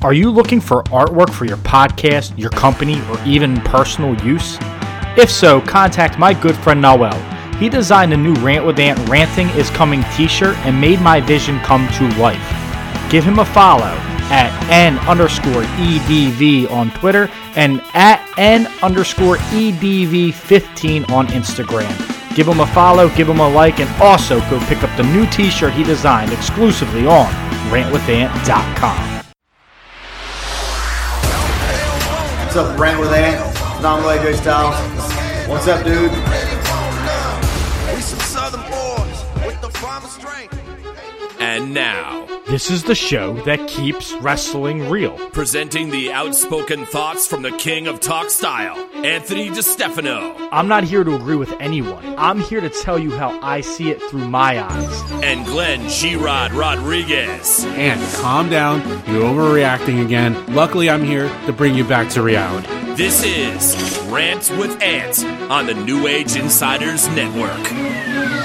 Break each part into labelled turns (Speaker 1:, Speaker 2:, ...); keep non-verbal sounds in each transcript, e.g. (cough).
Speaker 1: Are you looking for artwork for your podcast, your company, or even personal use? If so, contact my good friend Noel. He designed a new Rant with Ant Ranting is Coming t shirt and made my vision come to life. Give him a follow at n underscore edv on Twitter and at n underscore edv15 on Instagram. Give him a follow, give him a like, and also go pick up the new t shirt he designed exclusively on rantwithant.com.
Speaker 2: What's up, Rant with Ant? Nom AJ Styles. What's up, dude?
Speaker 3: And now,
Speaker 1: This is the show that keeps wrestling real.
Speaker 3: presenting the outspoken thoughts from the king of talk style, Anthony DiStefano,
Speaker 1: I'm not here to agree with anyone. I'm here to tell you how I see it through my eyes.
Speaker 3: and Glenn G-Rod Rodriguez.
Speaker 4: And calm down. You're overreacting again. Luckily, I'm here to bring you back to reality.
Speaker 3: This is Rant with Ant on the New Age Insiders Network.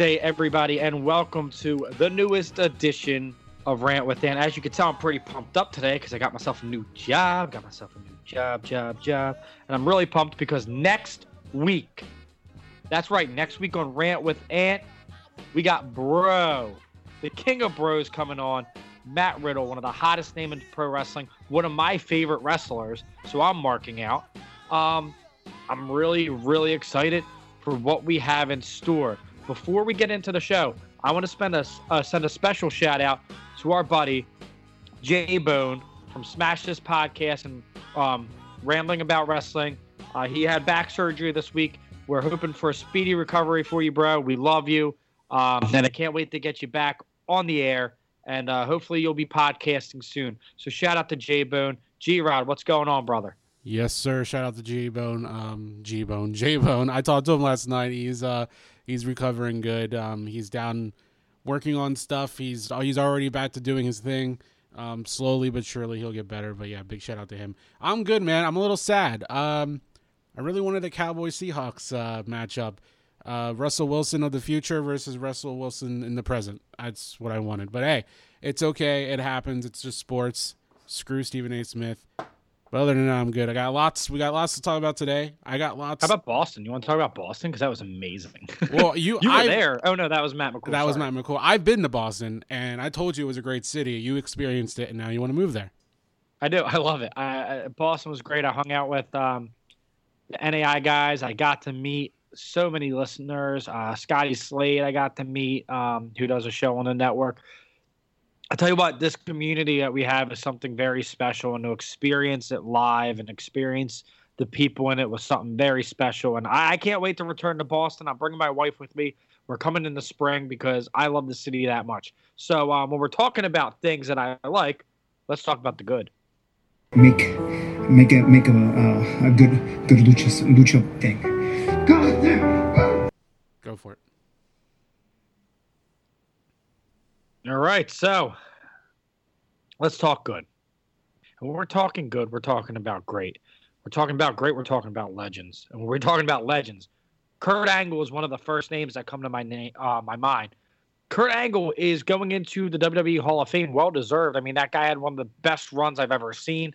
Speaker 1: Thursday, everybody, and welcome to the newest edition of Rant with Dan. As you can tell, I'm pretty pumped up today because I got myself a new job, got myself a new job, job, job, and I'm really pumped because next week, that's right, next week on Rant with Ant, we got Bro, the king of bros coming on. Matt Riddle, one of the hottest names in pro wrestling, one of my favorite wrestlers. So I'm marking out. Um, I'm really, really excited for what we have in store. Before we get into the show, I want to spend a, uh, send a special shout out to our buddy Jay Bone from Smash This Podcast and um, Rambling About Wrestling. Uh, he had back surgery this week. We're hoping for a speedy recovery for you, bro. We love you, um, and I can't wait to get you back on the air. And uh, hopefully, you'll be podcasting soon. So, shout out to J Bone, G Rod. What's going on, brother?
Speaker 4: Yes, sir. Shout out to G Bone, um, G Bone, J Bone. I talked to him last night. He's uh, he's recovering good. Um, he's down working on stuff. He's he's already back to doing his thing. Um, slowly but surely he'll get better. But yeah, big shout out to him. I'm good, man. I'm a little sad. Um, I really wanted a Cowboy Seahawks uh, matchup. Uh, Russell Wilson of the future versus Russell Wilson in the present. That's what I wanted. But hey, it's okay. It happens. It's just sports. Screw Stephen A. Smith. But other than that, I'm good. I got lots. We got lots to talk about today. I got lots.
Speaker 1: How about Boston? You want to talk about Boston? Because that was amazing. (laughs)
Speaker 4: well, you
Speaker 1: you were
Speaker 4: I've-
Speaker 1: there. Oh no, that was Matt McCool.
Speaker 4: That was. Matt McCool. I've been to Boston, and I told you it was a great city. You experienced it, and now you want to move there.
Speaker 1: I do. I love it. I, I, Boston was great. I hung out with um, the NAI guys. I got to meet so many listeners. Uh, Scotty Slade, I got to meet, um, who does a show on the network. I tell you what, this community that we have is something very special, and to experience it live and experience the people in it was something very special. And I, I can't wait to return to Boston. I'm bringing my wife with me. We're coming in the spring because I love the city that much. So um, when we're talking about things that I like, let's talk about the good.
Speaker 5: make make a make a uh, a good good lucha lucha thing. God damn.
Speaker 4: Go for it.
Speaker 1: All right, so let's talk good. And when we're talking good, we're talking about great. We're talking about great. We're talking about legends. And when we're talking about legends, Kurt Angle is one of the first names that come to my name, uh, my mind. Kurt Angle is going into the WWE Hall of Fame, well deserved. I mean, that guy had one of the best runs I've ever seen.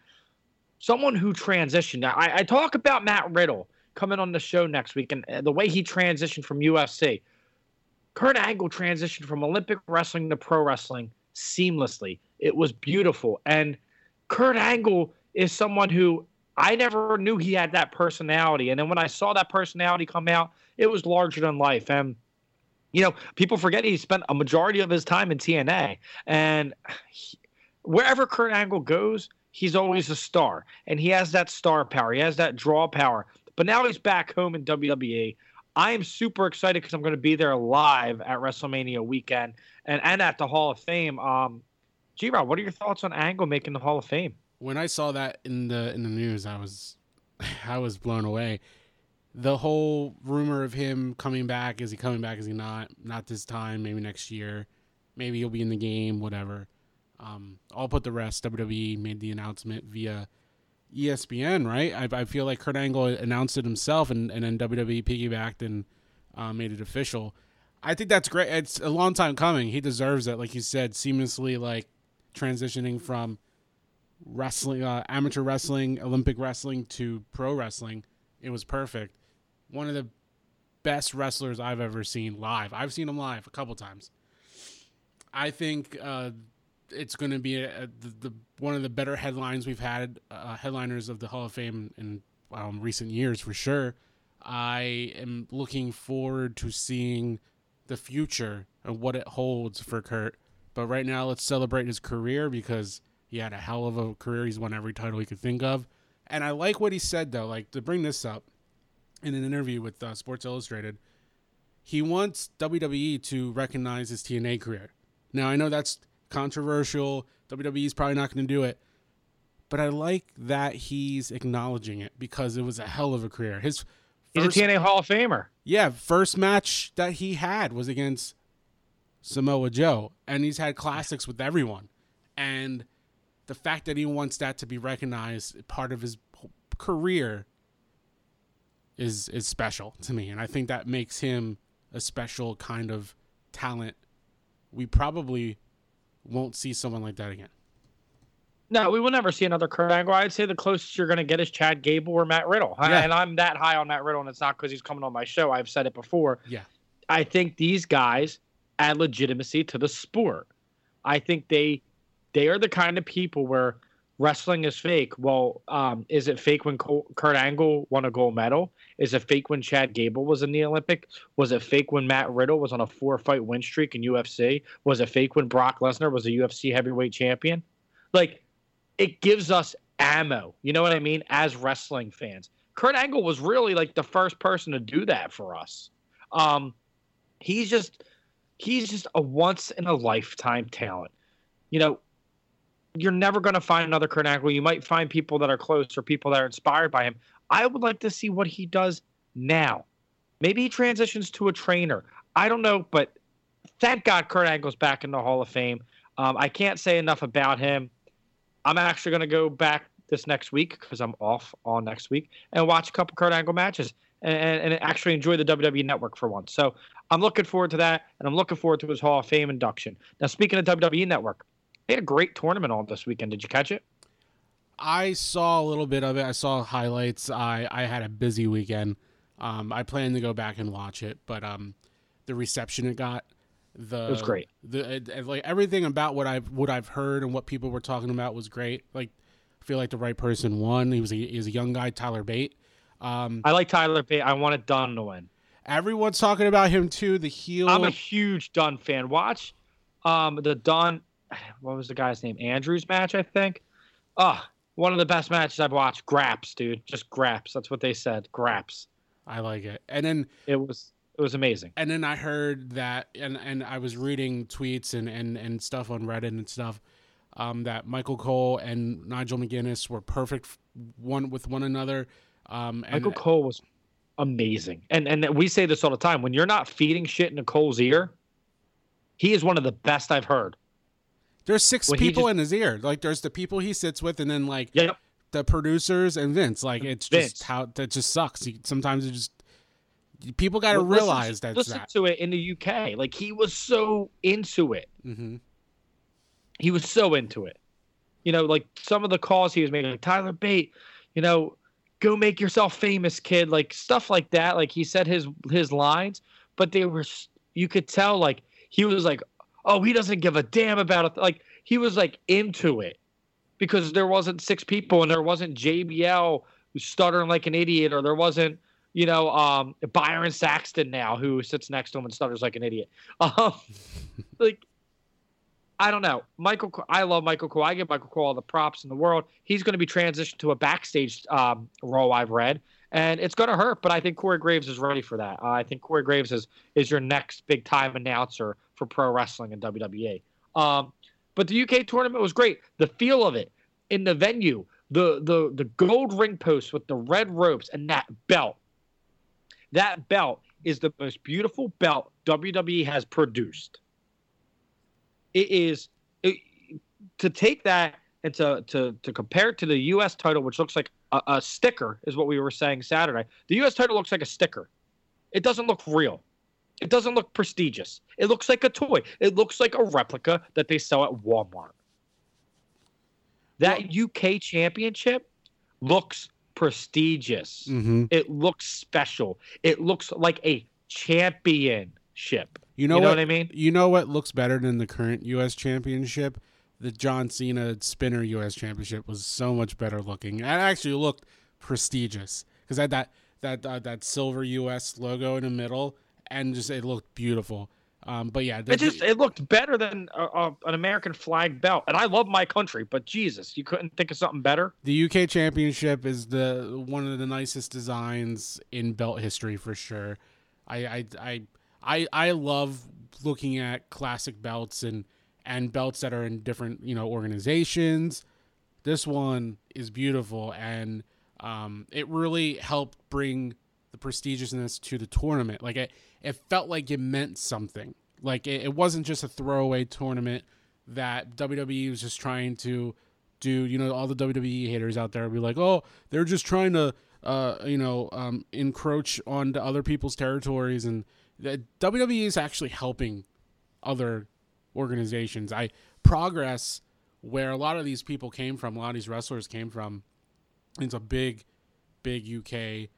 Speaker 1: Someone who transitioned. I, I talk about Matt Riddle coming on the show next week and the way he transitioned from UFC. Kurt Angle transitioned from Olympic wrestling to pro wrestling seamlessly. It was beautiful. And Kurt Angle is someone who I never knew he had that personality. And then when I saw that personality come out, it was larger than life. And, you know, people forget he spent a majority of his time in TNA. And he- wherever Kurt Angle goes, he's always a star. And he has that star power, he has that draw power. But now he's back home in WWE. I am super excited because I'm going to be there live at WrestleMania weekend and, and at the Hall of Fame. Um, G Rod, what are your thoughts on Angle making the Hall of Fame?
Speaker 4: when I saw that in the in the news, I was (laughs) I was blown away. The whole rumor of him coming back, is he coming back, is he not? Not this time, maybe next year. Maybe he'll be in the game, whatever. Um, I'll put the rest. WWE made the announcement via ESPN, right? I, I feel like Kurt Angle announced it himself, and, and then WWE piggybacked and uh, made it official. I think that's great. It's a long time coming. He deserves it, like you said, seamlessly like transitioning from wrestling, uh, amateur wrestling, Olympic wrestling to pro wrestling. It was perfect. One of the best wrestlers I've ever seen live. I've seen him live a couple times. I think uh, it's going to be a, the, the one of the better headlines we've had, uh, headliners of the Hall of Fame in um, recent years for sure. I am looking forward to seeing the future and what it holds for Kurt. But right now, let's celebrate his career because he had a hell of a career. He's won every title he could think of. And I like what he said, though. Like, to bring this up in an interview with uh, Sports Illustrated, he wants WWE to recognize his TNA career. Now, I know that's controversial. WWE's probably not going to do it. But I like that he's acknowledging it because it was a hell of a career. His
Speaker 1: He's a TNA Hall of Famer.
Speaker 4: yeah, first match that he had was against Samoa Joe, and he's had classics with everyone. And the fact that he wants that to be recognized, part of his career, is is special to me, and I think that makes him a special kind of talent. We probably won't see someone like that again.
Speaker 1: No, we will never see another Kurt Angle. I'd say the closest you're going to get is Chad Gable or Matt Riddle.
Speaker 4: Yeah.
Speaker 1: And I'm that high on Matt Riddle, and it's not because he's coming on my show. I've said it before.
Speaker 4: Yeah.
Speaker 1: I think these guys add legitimacy to the sport. I think they they are the kind of people where wrestling is fake. Well, um, is it fake when Kurt Angle won a gold medal? Is it fake when Chad Gable was in the Olympic? Was it fake when Matt Riddle was on a four fight win streak in UFC? Was it fake when Brock Lesnar was a UFC heavyweight champion? Like, it gives us ammo. You know what I mean? As wrestling fans, Kurt Angle was really like the first person to do that for us. Um, he's just he's just a once in a lifetime talent. You know, you're never going to find another Kurt Angle. You might find people that are close or people that are inspired by him. I would like to see what he does now. Maybe he transitions to a trainer. I don't know, but thank God Kurt Angle's back in the Hall of Fame. Um, I can't say enough about him. I'm actually going to go back this next week because I'm off all next week and watch a couple Kurt Angle matches and, and actually enjoy the WWE Network for once. So I'm looking forward to that, and I'm looking forward to his Hall of Fame induction. Now, speaking of WWE Network, they had a great tournament all this weekend. Did you catch it?
Speaker 4: I saw a little bit of it. I saw highlights. I I had a busy weekend. Um, I plan to go back and watch it, but um, the reception it got, the
Speaker 1: It was great.
Speaker 4: The it- it- like everything about what I've what I've heard and what people were talking about was great. Like, I feel like the right person won. He was a, he was a young guy, Tyler Bate. Um,
Speaker 1: I like Tyler Bate. I wanted Dunne to win.
Speaker 4: everyone's talking about him too. The heel.
Speaker 1: I'm a huge Dunne fan. Watch um, the Dunne. (sighs) What was the guy's name? Andrews match, I think. Oh, one of the best matches I've watched. Graps, dude. Just graps. That's what they said. Graps.
Speaker 4: I like it. And then
Speaker 1: It was it was amazing.
Speaker 4: and then I heard that, and and I was reading tweets and and and stuff on Reddit and stuff. Um, that Michael Cole and Nigel McGuinness were perfect one with one another. Um, and
Speaker 1: Michael Cole was amazing. And and we say this all the time. When you're not feeding shit into Cole's ear, he is one of the best I've heard.
Speaker 4: There's six
Speaker 1: he
Speaker 4: people
Speaker 1: just-
Speaker 4: in his ear. Like there's the people he sits with, and then like
Speaker 1: Yep.
Speaker 4: the producers and Vince. Like it's
Speaker 1: Vince.
Speaker 4: just how that just sucks. You- Sometimes it just people got to
Speaker 1: Listen-
Speaker 4: realize that's
Speaker 1: listen
Speaker 4: that.
Speaker 1: to it in the UK. Like he was so into it.
Speaker 4: hmm
Speaker 1: He was so into it. You know, like some of the calls he was making, like Tyler Bate, you know, go make yourself famous, kid. Like stuff like that. Like he said his his lines, but they were you could tell like he was like, oh, he doesn't give a damn about it. Like he was like into it because there wasn't six people and there wasn't JBL stuttering like an idiot, or there wasn't you know um Byron Saxton now who sits next to him and stutters like an idiot. (laughs) Um, like I don't know. Michael, I love Michael Cole. I give Michael Cole all the props in the world. He's going to be transitioned to a backstage um, role. I've read, and it's going to hurt. But I think Corey Graves is ready for that. Uh, I think Corey Graves is is your next big time announcer for pro wrestling and WWE. Um, But the UK tournament was great. The feel of it in the venue, the the the gold ring post with the red ropes and that belt. That belt is the most beautiful belt WWE has produced. It is it, to take that and to, to to compare it to the U.S. title, which looks like a, a sticker, is what we were saying Saturday. The U.S. title looks like a sticker. It doesn't look real. It doesn't look prestigious. It looks like a toy. It looks like a replica that they sell at Walmart. That UK championship looks prestigious.
Speaker 4: Mm-hmm.
Speaker 1: It looks special. It looks like a championship.
Speaker 4: You know,
Speaker 1: You know
Speaker 4: what,
Speaker 1: what I mean?
Speaker 4: You know what looks better than the current U.S. Championship? The John Cena Spinner U.S. Championship was so much better looking. It actually looked prestigious because I had that that uh, that silver U.S. logo in the middle, and just it looked beautiful. Um, but yeah, the,
Speaker 1: It just it looked better than uh, uh, an American flag belt, and I love my country, but Jesus, you couldn't think of something better.
Speaker 4: the UK Championship is the one of the nicest designs in belt history for sure. I I I I, I love looking at classic belts and and belts that are in different you know organizations. This one is beautiful and um, it really helped bring the prestigiousness to the tournament. Like it, it felt like it meant something. Like it, it wasn't just a throwaway tournament that WWE was just trying to do. You know, all the WWE haters out there will be like, oh, they're just trying to, uh, you know, um, encroach onto other people's territories, and WWE is actually helping other organizations. I progress where a lot of these people came from, a lot of these wrestlers came from. It's a big, big UK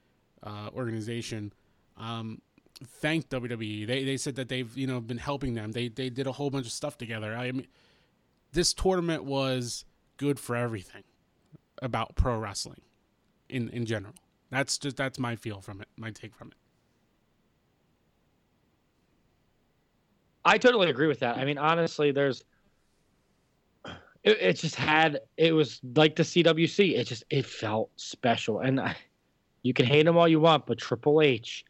Speaker 4: uh, organization. Um, thank WWE. They they said that they've you know been helping them. They they did a whole bunch of stuff together. I mean, this tournament was good for everything about pro wrestling in in general. That's just that's my feel from it, my take from it.
Speaker 1: I totally agree with that. I mean, honestly, there's it, it just had it was like the CWC. It just it felt special, and I, you can hate them all you want, but Triple H,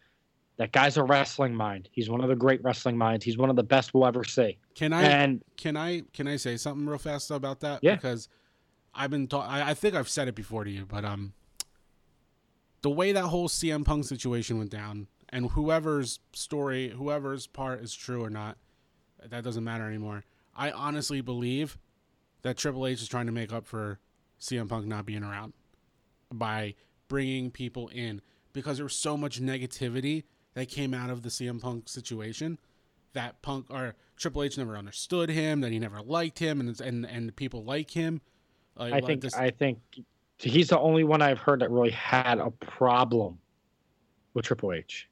Speaker 1: that guy's a wrestling mind. He's one of the great wrestling minds. He's one of the best we'll ever see.
Speaker 4: Can I
Speaker 1: and
Speaker 4: can I can I say something real fast about that?
Speaker 1: Yeah.
Speaker 4: Because I've been ta- I, I think I've said it before to you, but um, the way that whole CM Punk situation went down, and whoever's story, whoever's part is true or not, that doesn't matter anymore. I honestly believe that Triple H is trying to make up for CM Punk not being around by bringing people in because there was so much negativity that came out of the CM Punk situation that Punk or Triple H never understood him, that he never liked him, and and and people like him. Uh, like,
Speaker 1: I think
Speaker 4: this-
Speaker 1: I think he's the only one I've heard that really had a problem with Triple H.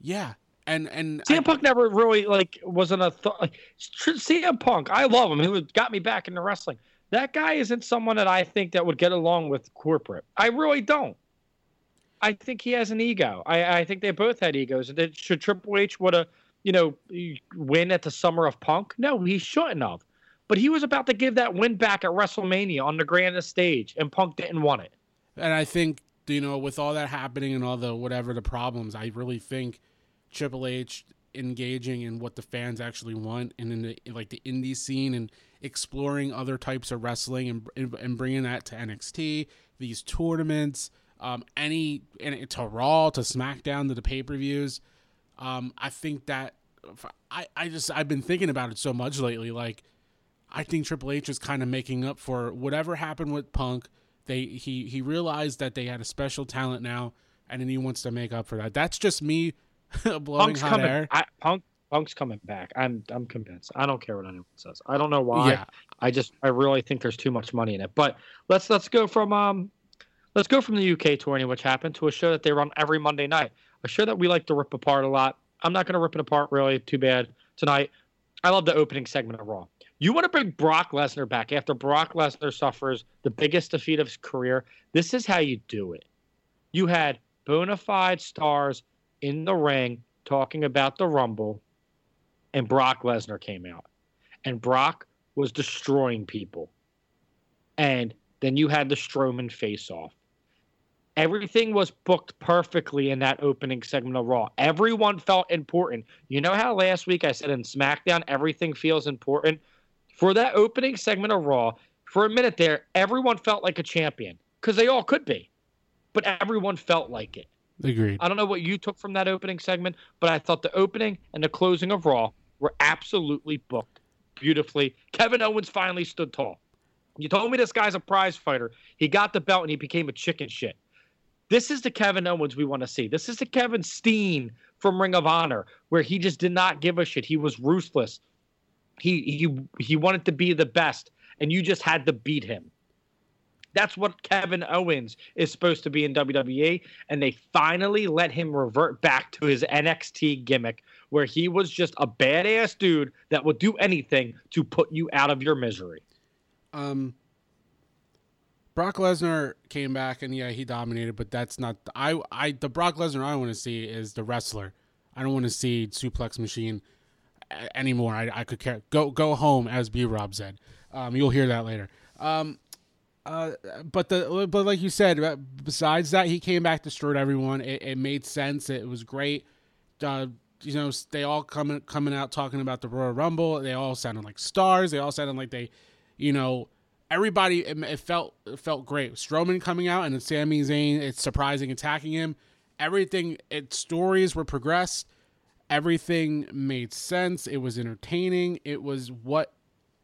Speaker 4: yeah, and and
Speaker 1: CM
Speaker 4: I-
Speaker 1: Punk never really like wasn't a th- like, CM Punk. I love him. He was, got me back into wrestling. That guy isn't someone that I think that would get along with corporate. I really don't. I think he has an ego. I, I think they both had egos. Should Triple H would have, you know, win at the Summer of Punk? No, he shouldn't have. But he was about to give that win back at WrestleMania on the grandest stage, and Punk didn't want it.
Speaker 4: And I think you know, with all that happening and all the whatever the problems, I really think Triple H engaging in what the fans actually want and in the like the indie scene and exploring other types of wrestling and, and bringing that to NXT, these tournaments, um, any and to Raw, to SmackDown, to the pay per views. Um, I think that I I just I've been thinking about it so much lately, like. I think Triple H is kind of making up for whatever happened with Punk. They he he realized that they had a special talent now, and then he wants to make up for that. That's just me (laughs) blowing
Speaker 1: Punk's
Speaker 4: hot
Speaker 1: coming.
Speaker 4: air.
Speaker 1: I, Punk Punk's coming back. I'm I'm convinced. I don't care what anyone says. I don't know why.
Speaker 4: Yeah,
Speaker 1: I just I really think there's too much money in it. But let's let's go from um let's go from the UK tourney, which happened, to a show that they run every Monday night. A show that we like to rip apart a lot. I'm not gonna rip it apart really too bad tonight. I love the opening segment of Raw. You want to bring Brock Lesnar back after Brock Lesnar suffers the biggest defeat of his career. This is how you do it. You had bona fide stars in the ring talking about the Rumble, and Brock Lesnar came out. And Brock was destroying people. And then you had the Strowman face off. Everything was booked perfectly in that opening segment of Raw. Everyone felt important. You know how last week I said in SmackDown everything feels important? For that opening segment of Raw, for a minute there, everyone felt like a champion because they all could be, but everyone felt like it.
Speaker 4: Agreed.
Speaker 1: I don't know what you took from that opening segment, but I thought the opening and the closing of Raw were absolutely booked beautifully. Kevin Owens finally stood tall. You told me this guy's a prize fighter. He got the belt and he became a chicken shit. This is the Kevin Owens we want to see. This is the Kevin Steen from Ring of Honor, where he just did not give a shit. He was ruthless. He he he wanted to be the best, and you just had to beat him. That's what Kevin Owens is supposed to be in WWE, and they finally let him revert back to his NXT gimmick, where he was just a badass dude that would do anything to put you out of your misery.
Speaker 4: Um, Brock Lesnar came back and yeah, he dominated, but that's not I I the Brock Lesnar I want to see is the wrestler. I don't want to see suplex machine anymore. I, I could care go go home as B Rob said. Um, you'll hear that later. Um, uh, but the but like you said, uh, besides that, he came back, destroyed everyone. It, it made sense. It was great. Uh, you know, they all coming coming out talking about the Royal Rumble. They all sounded like stars. They all sounded like they, you know, everybody. It, it felt it felt great. Strowman coming out and then Sami Zayn. It's surprising attacking him. Everything. Its stories were progressed. Everything made sense. It was entertaining. It was what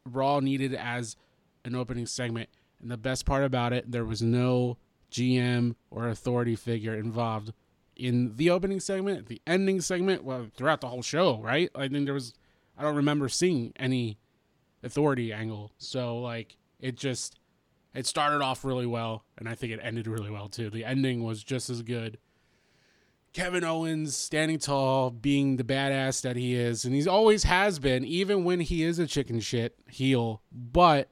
Speaker 4: Raw needed as an opening segment. And the best part about it, there was no GM or authority figure involved in the opening segment, the ending segment, well, throughout the whole show, right? I think there was, I don't remember seeing any authority angle. So, like, it just, it started off really well, and I think it ended really well, too. The ending was just as good. Kevin Owens standing tall, being the badass that he is, and he's always has been, even when he is a chicken shit heel. But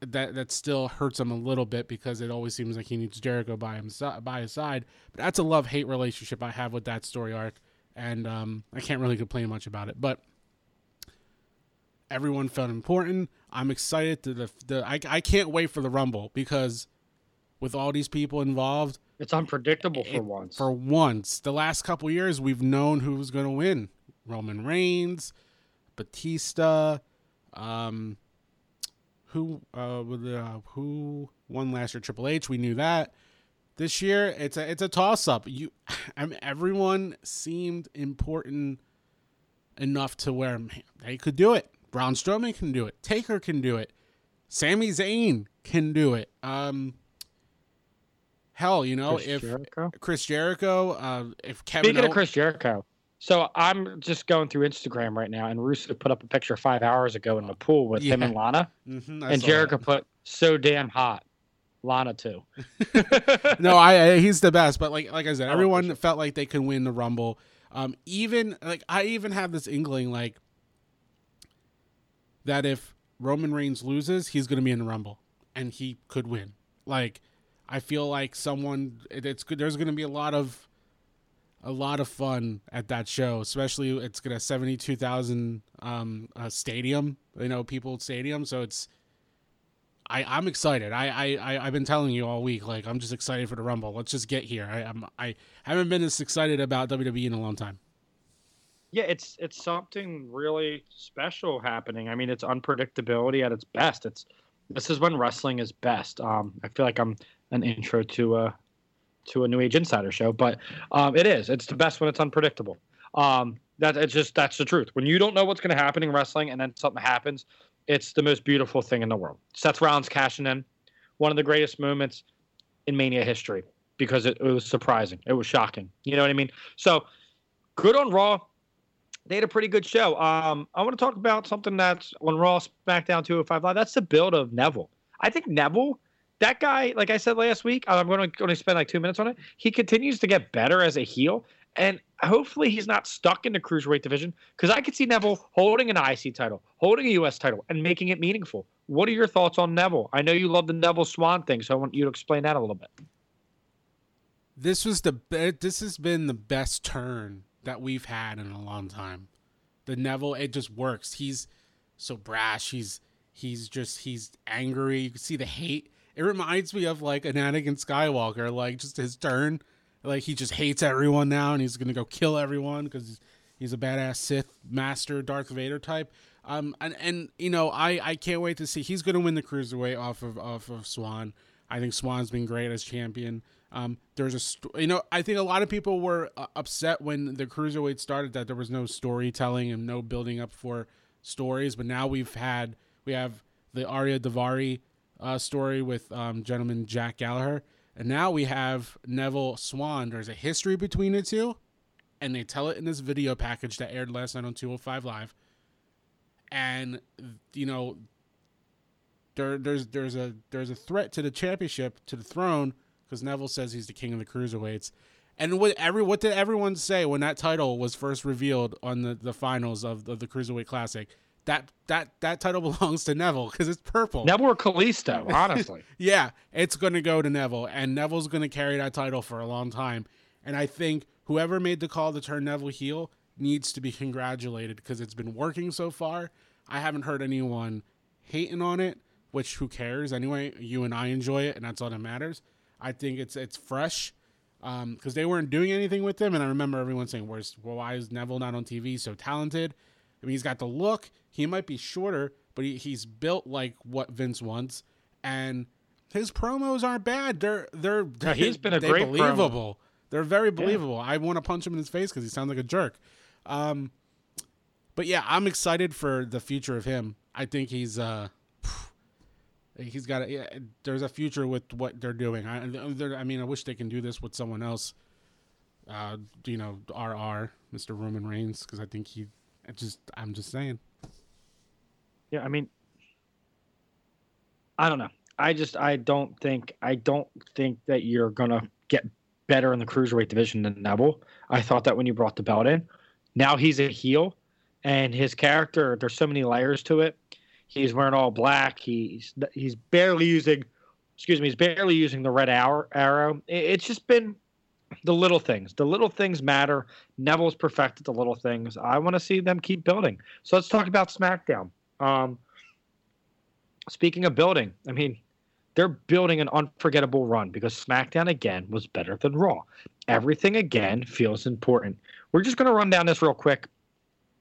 Speaker 4: that that still hurts him a little bit because it always seems like he needs Jericho by him by his side. But that's a love hate relationship I have with that story arc, and um, I can't really complain much about it. But everyone felt important. I'm excited to the the I I can't wait for the Rumble because with all these people involved,
Speaker 1: It's unpredictable for
Speaker 4: it-
Speaker 1: once.
Speaker 4: For once, the last couple years, we've known who was going to win: Roman Reigns, Batista, um, who uh, uh, who won last year? Triple H. We knew that. This year, it's a it's a toss up. You, (sighs) I mean, everyone seemed important enough to where man, they could do it. Braun Strowman can do it. Taker can do it. Sami Zayn can do it. Um, hell, you know,
Speaker 1: Chris
Speaker 4: if
Speaker 1: Jericho?
Speaker 4: Chris Jericho, uh, if Kevin,
Speaker 1: Speaking of Chris Jericho, so I'm just going through Instagram right now, and Rusev put up a picture five hours ago in the pool with him and Lana,
Speaker 4: Mhm,
Speaker 1: and
Speaker 4: saw
Speaker 1: Jericho
Speaker 4: that.
Speaker 1: put so damn hot. Lana too. (laughs) (laughs)
Speaker 4: no, I, I he's the best. But like like I said, everyone felt like they could win the Rumble. Um, even like I even have this inkling like that if Roman Reigns loses, he's going to be in the Rumble, and he could win. Like I feel like someone it, it's good. There's going to be a lot of a lot of fun at that show, especially it's seventy two thousand um uh, stadium, you know, people stadium. So it's I I'm excited. I, I I I've been telling you all week, like I'm just excited for the Rumble. Let's just get here. I I'm, I haven't been this excited about WWE in a long time.
Speaker 1: Yeah, it's it's something really special happening. I mean, it's unpredictability at its best. It's this is when wrestling is best. Um, I feel like I'm an intro to a to a New Age Insider show, but um, it is. It's the best when it's unpredictable. Um, that it's just that's the truth. When you don't know what's going to happen in wrestling, and then something happens, it's the most beautiful thing in the world. Seth Rollins cashing in, one of the greatest moments in Mania history because it, it was surprising. It was shocking. You know what I mean? So good on Raw they had a pretty good show. Um, I want to talk about something that's on Raw, SmackDown 205 Live. That's the build of Neville. I think Neville, that guy, like I said last week, I'm going to only spend like two minutes on it. He continues to get better as a heel, and hopefully he's not stuck in the cruiserweight division because I could see Neville holding an IC title, holding a US title, and making it meaningful. What are your thoughts on Neville? I know you love the Neville Swan thing, so I want you to explain that a little bit.
Speaker 4: This was the be- this has been the best turn that we've had in a long time. The Neville, it just works. He's so brash. He's he's just he's angry. You can see the hate. It reminds me of like an Anakin Skywalker, like just his turn. Like he just hates everyone now, and he's gonna go kill everyone because he's he's a badass Sith master, Darth Vader type. Um, and, and you know, I, I can't wait to see. He's to win the cruiserweight off of off of Swan. I think Swan's been great as champion. Um, there's a st- you know I think a lot of people were uh, upset when the cruiserweight started that there was no storytelling and no building up for stories, but now we've had we have the Ariya Daivari uh, story with um, gentleman Jack Gallagher, and now we have Neville Swan. There's a history between the two, and they tell it in this video package that aired last night on 205 Live. And you know, there there's there's a there's a threat to the championship to the throne because Neville says he's the king of the cruiserweights. And what every what did everyone say when that title was first revealed on the, the finals of, of the cruiserweight classic? That that that title (laughs) belongs to Neville because it's purple.
Speaker 1: Neville or Kalisto, (laughs) honestly.
Speaker 4: Yeah, it's going to go to Neville, and Neville's going to carry that title for a long time. And I think whoever made the call to turn Neville heel needs to be congratulated because it's been working so far. I haven't heard anyone hating on it, which who cares anyway? You and I enjoy it, and that's all that matters. I think it's it's fresh because they weren't doing anything with him, and I remember everyone saying, "Where's well, why is Neville not on TV? So talented." I mean, he's got the look. He might be shorter, but he, he's built like what Vince wants, and his promos aren't bad. They're they're
Speaker 1: No, he's (laughs) been a
Speaker 4: they're
Speaker 1: great promo.
Speaker 4: believable. They're very believable. I want to punch him in his face because he sounds like a jerk. Um, but yeah, I'm excited for the future of him. I think he's uh, he's got a, yeah, there's a future with what they're doing. I, they're- I mean, I wish they can do this with someone else. Uh, you know, RR, Mr. Roman Reigns, because I think he. I just, I'm just saying.
Speaker 1: Yeah, I mean, I don't know. I just I don't think I don't think that you're gonna get better in the cruiserweight division than Neville. I thought that when you brought the belt in. Now he's a heel, and his character there's so many layers to it. He's wearing all black. He's he's barely using, excuse me, he's barely using the red arrow. It's just been the little things. The little things matter. Neville's perfected the little things. I want to see them keep building. So let's talk about SmackDown. Um, speaking of building, I mean, they're building an unforgettable run because SmackDown again was better than Raw. Everything again feels important. We're just going to run down this real quick.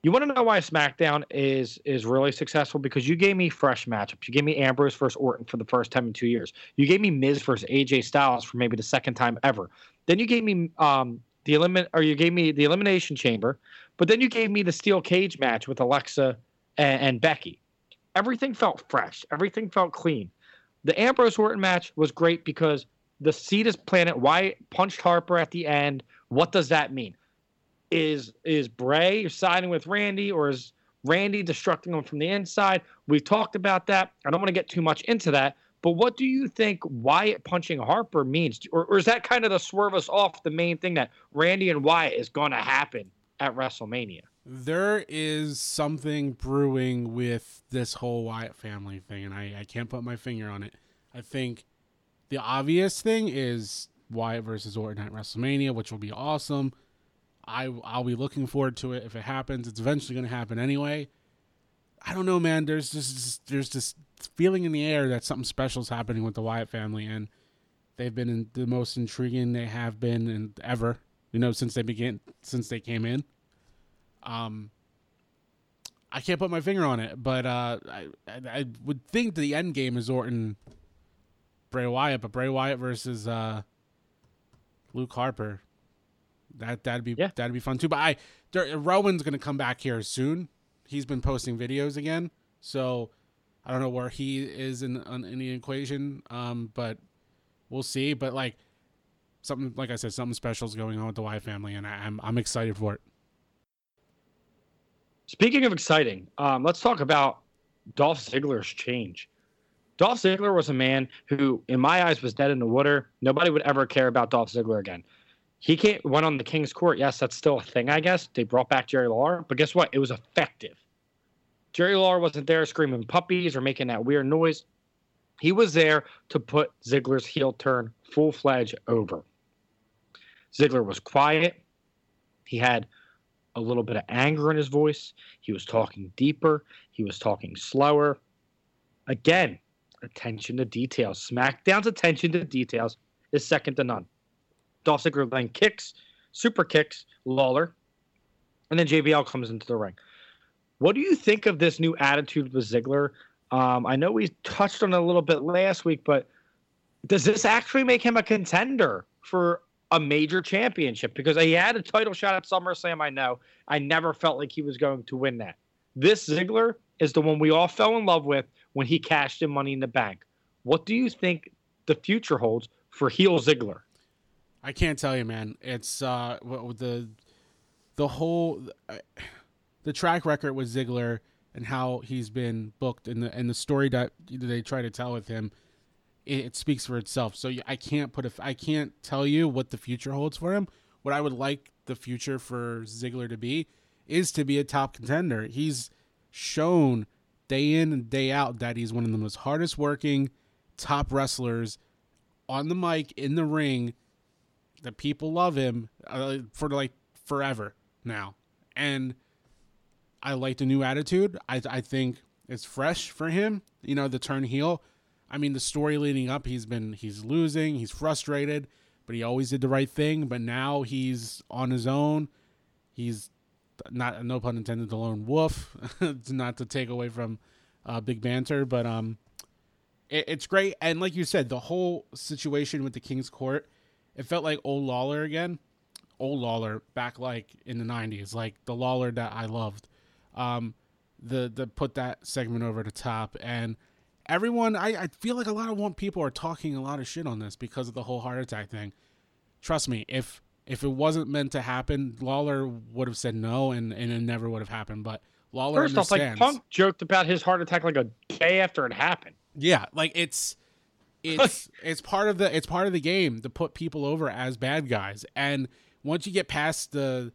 Speaker 1: You want to know why SmackDown is is really successful because you gave me fresh matchups. You gave me Ambrose versus Orton for the first time in two years. You gave me Miz versus AJ Styles for maybe the second time ever. Then you gave me um, the elimin or you gave me the Elimination Chamber, but then you gave me the steel cage match with Alexa and, and Becky. Everything felt fresh. Everything felt clean. The Ambrose Orton match was great because the seed is planted. Wyatt punched Harper at the end? What does that mean? Is is Bray siding with Randy or is Randy destructing him from the inside? We've talked about that. I don't want to get too much into that. But what do you think Wyatt punching Harper means? Or, or is that kind of the swerve us off the main thing that Randy and Wyatt is going to happen at WrestleMania?
Speaker 4: There is something brewing with this whole Wyatt family thing, and I, I can't put my finger on it. I think the obvious thing is Wyatt versus Orton at WrestleMania, which will be awesome. I I'll be looking forward to it if it happens. It's eventually going to happen anyway. I don't know, man. There's just there's this feeling in the air that something special is happening with the Wyatt family, and they've been the most intriguing they have been in ever. You know, since they began, since they came in. Um, I can't put my finger on it, but uh, I, I I would think the end game is Orton, Bray Wyatt, but Bray Wyatt versus uh, Luke Harper. That that'd be
Speaker 1: Yeah.
Speaker 4: that'd be fun too. But I there, Roman's gonna come back here soon. He's been posting videos again, so I don't know where he is in on, the equation. Um, but we'll see. But like something, like I said, something special is going on with the Wyatt family, and I, I'm I'm excited for it.
Speaker 1: Speaking of exciting, um, let's talk about Dolph Ziggler's change. Dolph Ziggler was a man who, in my eyes, was dead in the water. Nobody would ever care about Dolph Ziggler again. He came, went on the King's Court. Yes, that's still a thing, I guess. They brought back Jerry Lawler, but guess what? It was effective. Jerry Lawler wasn't there screaming puppies or making that weird noise. He was there to put Ziggler's heel turn full fledged over. Ziggler was quiet. He had a little bit of anger in his voice. He was talking deeper. He was talking slower. Again, attention to details. SmackDown's attention to details is second to none. Dolph Ziggler then kicks, super kicks Lawler, and then JBL comes into the ring. What do you think of this new attitude with Ziggler? Um, I know we touched on it a little bit last week, but does this actually make him a contender for a major championship? Because he had a title shot at SummerSlam, I know. I never felt like he was going to win that. This Ziggler is the one we all fell in love with when he cashed in Money in the Bank. What do you think the future holds for heel Ziggler?
Speaker 4: I can't tell you, man. It's uh the the whole uh, the track record with Ziggler and how he's been booked and the and the story that they try to tell with him. It, it speaks for itself. So I can't put a I can't tell you what the future holds for him. What I would like the future for Ziggler to be is to be a top contender. He's shown day in and day out that he's one of the most hardest working top wrestlers on the mic in the ring the people love him uh, for like forever now. And i like the new attitude. I, I think it's fresh for him you know the turn heel. I mean the story leading up he's been he's losing he's frustrated but he always did the right thing. But now he's on his own. He's not no pun intended the lone wolf (laughs) not to take away from uh, big banter but um it, it's great. And like you said the whole situation with the king's court it felt like old Lawler again. Old Lawler back like in the '90s, like the Lawler that I loved. Um, the the put that segment over the top, and everyone, I, I feel like a lot of one people are talking a lot of shit on this because of the whole heart attack thing. Trust me, if if it wasn't meant to happen, Lawler would have said no, and and it never would have happened. But Lawler
Speaker 1: First off, like. Punk joked about his heart attack like a day after it happened.
Speaker 4: Yeah, like it's it's (laughs) it's part of the it's part of the game to put people over as bad guys. And once you get past the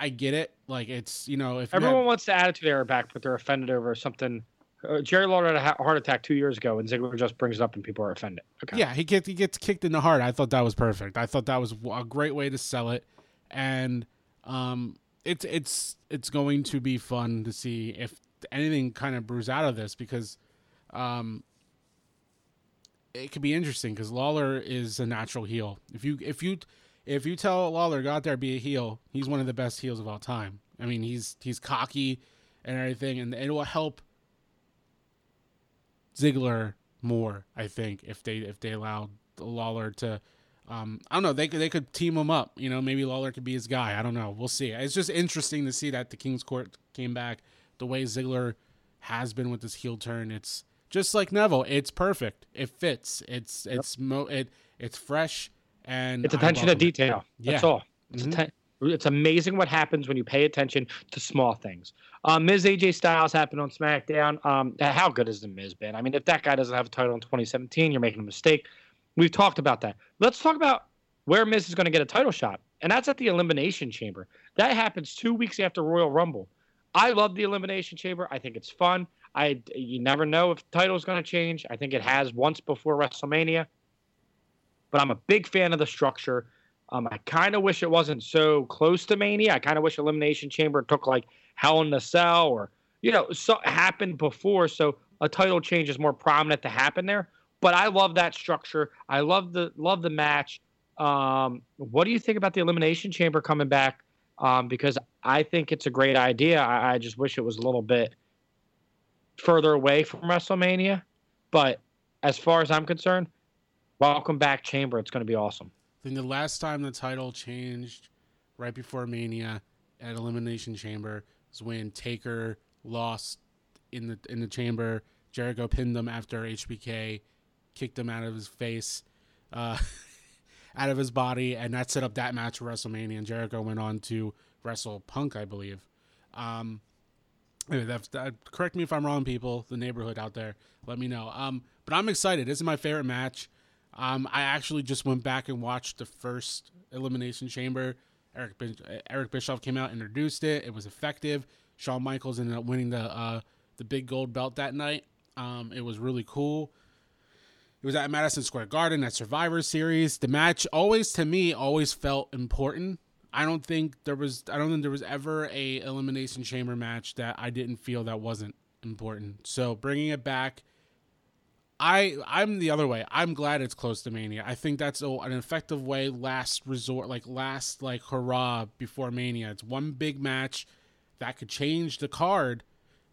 Speaker 4: I- get it. Like it's you know if
Speaker 1: Everyone
Speaker 4: have-
Speaker 1: wants the attitude era back, but they're offended over something. Uh, Jerry Lawler had a heart attack two years ago, and Ziggler just brings it up, and people are offended. Okay.
Speaker 4: yeah he gets he gets kicked in the heart. I thought that was perfect. I thought that was a great way to sell it, and um it's it's it's going to be fun to see if anything kind of brews out of this because um it could be interesting because Lawler is a natural heel. If you if you if you tell Lawler go out there be a heel, he's one of the best heels of all time. I mean he's he's cocky and everything, and it will help Ziggler more. I think if they if they allow Lawler to. Um, I don't know. They could they could team him up. You know, maybe Lawler could be his guy. I don't know. We'll see. It's just interesting to see that the King's Court came back the way Ziggler has been with this heel turn. It's just like Neville. It's perfect. It fits. It's it's mo it it's fresh and
Speaker 1: It's attention to
Speaker 4: welcome it.
Speaker 1: detail. That's
Speaker 4: Yeah.
Speaker 1: all. It's,
Speaker 4: Mhm.
Speaker 1: atten- it's amazing what happens when you pay attention to small things. Um, Miz AJ Styles happened on SmackDown. Um, how good has the Miz been? I mean, if that guy doesn't have a title in 2017, you're making a mistake. We've talked about that. Let's talk about where Miz is going to get a title shot, and that's at the Elimination Chamber. That happens two weeks after Royal Rumble. I love the Elimination Chamber. I think it's fun. I you never know if the title is going to change. I think it has once before WrestleMania, but I'm a big fan of the structure. Um, I kind of wish it wasn't so close to Mania. I kind of wish Elimination Chamber took like Hell in the Cell or you know so happened before, so a title change is more prominent to happen there. But I love that structure. I love the love the match. Um, what do you think about the Elimination Chamber coming back? Um, because I think it's a great idea. I, I just wish it was a little bit further away from WrestleMania. But as far as I'm concerned, welcome back, Chamber. It's going to be awesome.
Speaker 4: I think the last time the title changed right before Mania at Elimination Chamber was when Taker lost in the in the chamber. Jericho pinned him after HBK kicked him out of his face, uh, (laughs) out of his body, and that set up that match for WrestleMania. And Jericho went on to wrestle Punk, I believe. Um, anyway, that, that, correct me if I'm wrong, people. The neighborhood out there, let me know. Um, but I'm excited. This is my favorite match. Um, I actually just went back and watched the first Elimination Chamber. Eric Eric Bischoff came out, introduced it. It was effective. Shawn Michaels ended up winning the uh, the big gold belt that night. Um, it was really cool. It was at Madison Square Garden at Survivor Series. The match always, to me, always felt important. I don't think there was. I don't think there was ever a elimination chamber match that I didn't feel that wasn't important. So bringing it back, I I'm the other way. I'm glad it's close to Mania. I think that's a, an effective way, last resort, like last like hurrah before Mania. It's one big match that could change the card,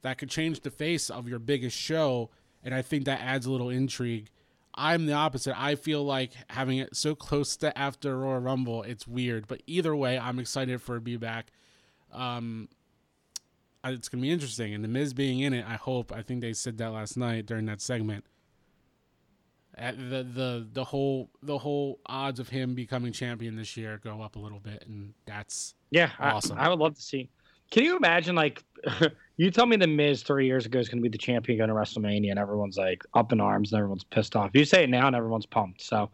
Speaker 4: that could change the face of your biggest show, and I think that adds a little intrigue. I'm the opposite. I feel like having it so close to after Royal Rumble, it's weird. But either way, I'm excited for it to be back. Um, it's gonna be interesting, and the Miz being in it, I hope. I think they said that last night during that segment. Uh, the the the whole the whole odds of him becoming champion this year go up a little bit, and that's
Speaker 1: Yeah,
Speaker 4: Awesome.
Speaker 1: I, I would love to see. Can you imagine, like, (laughs) you tell me the Miz three years ago is going to be the champion going to WrestleMania, and everyone's like up in arms and everyone's pissed off. You say it now, and everyone's pumped. So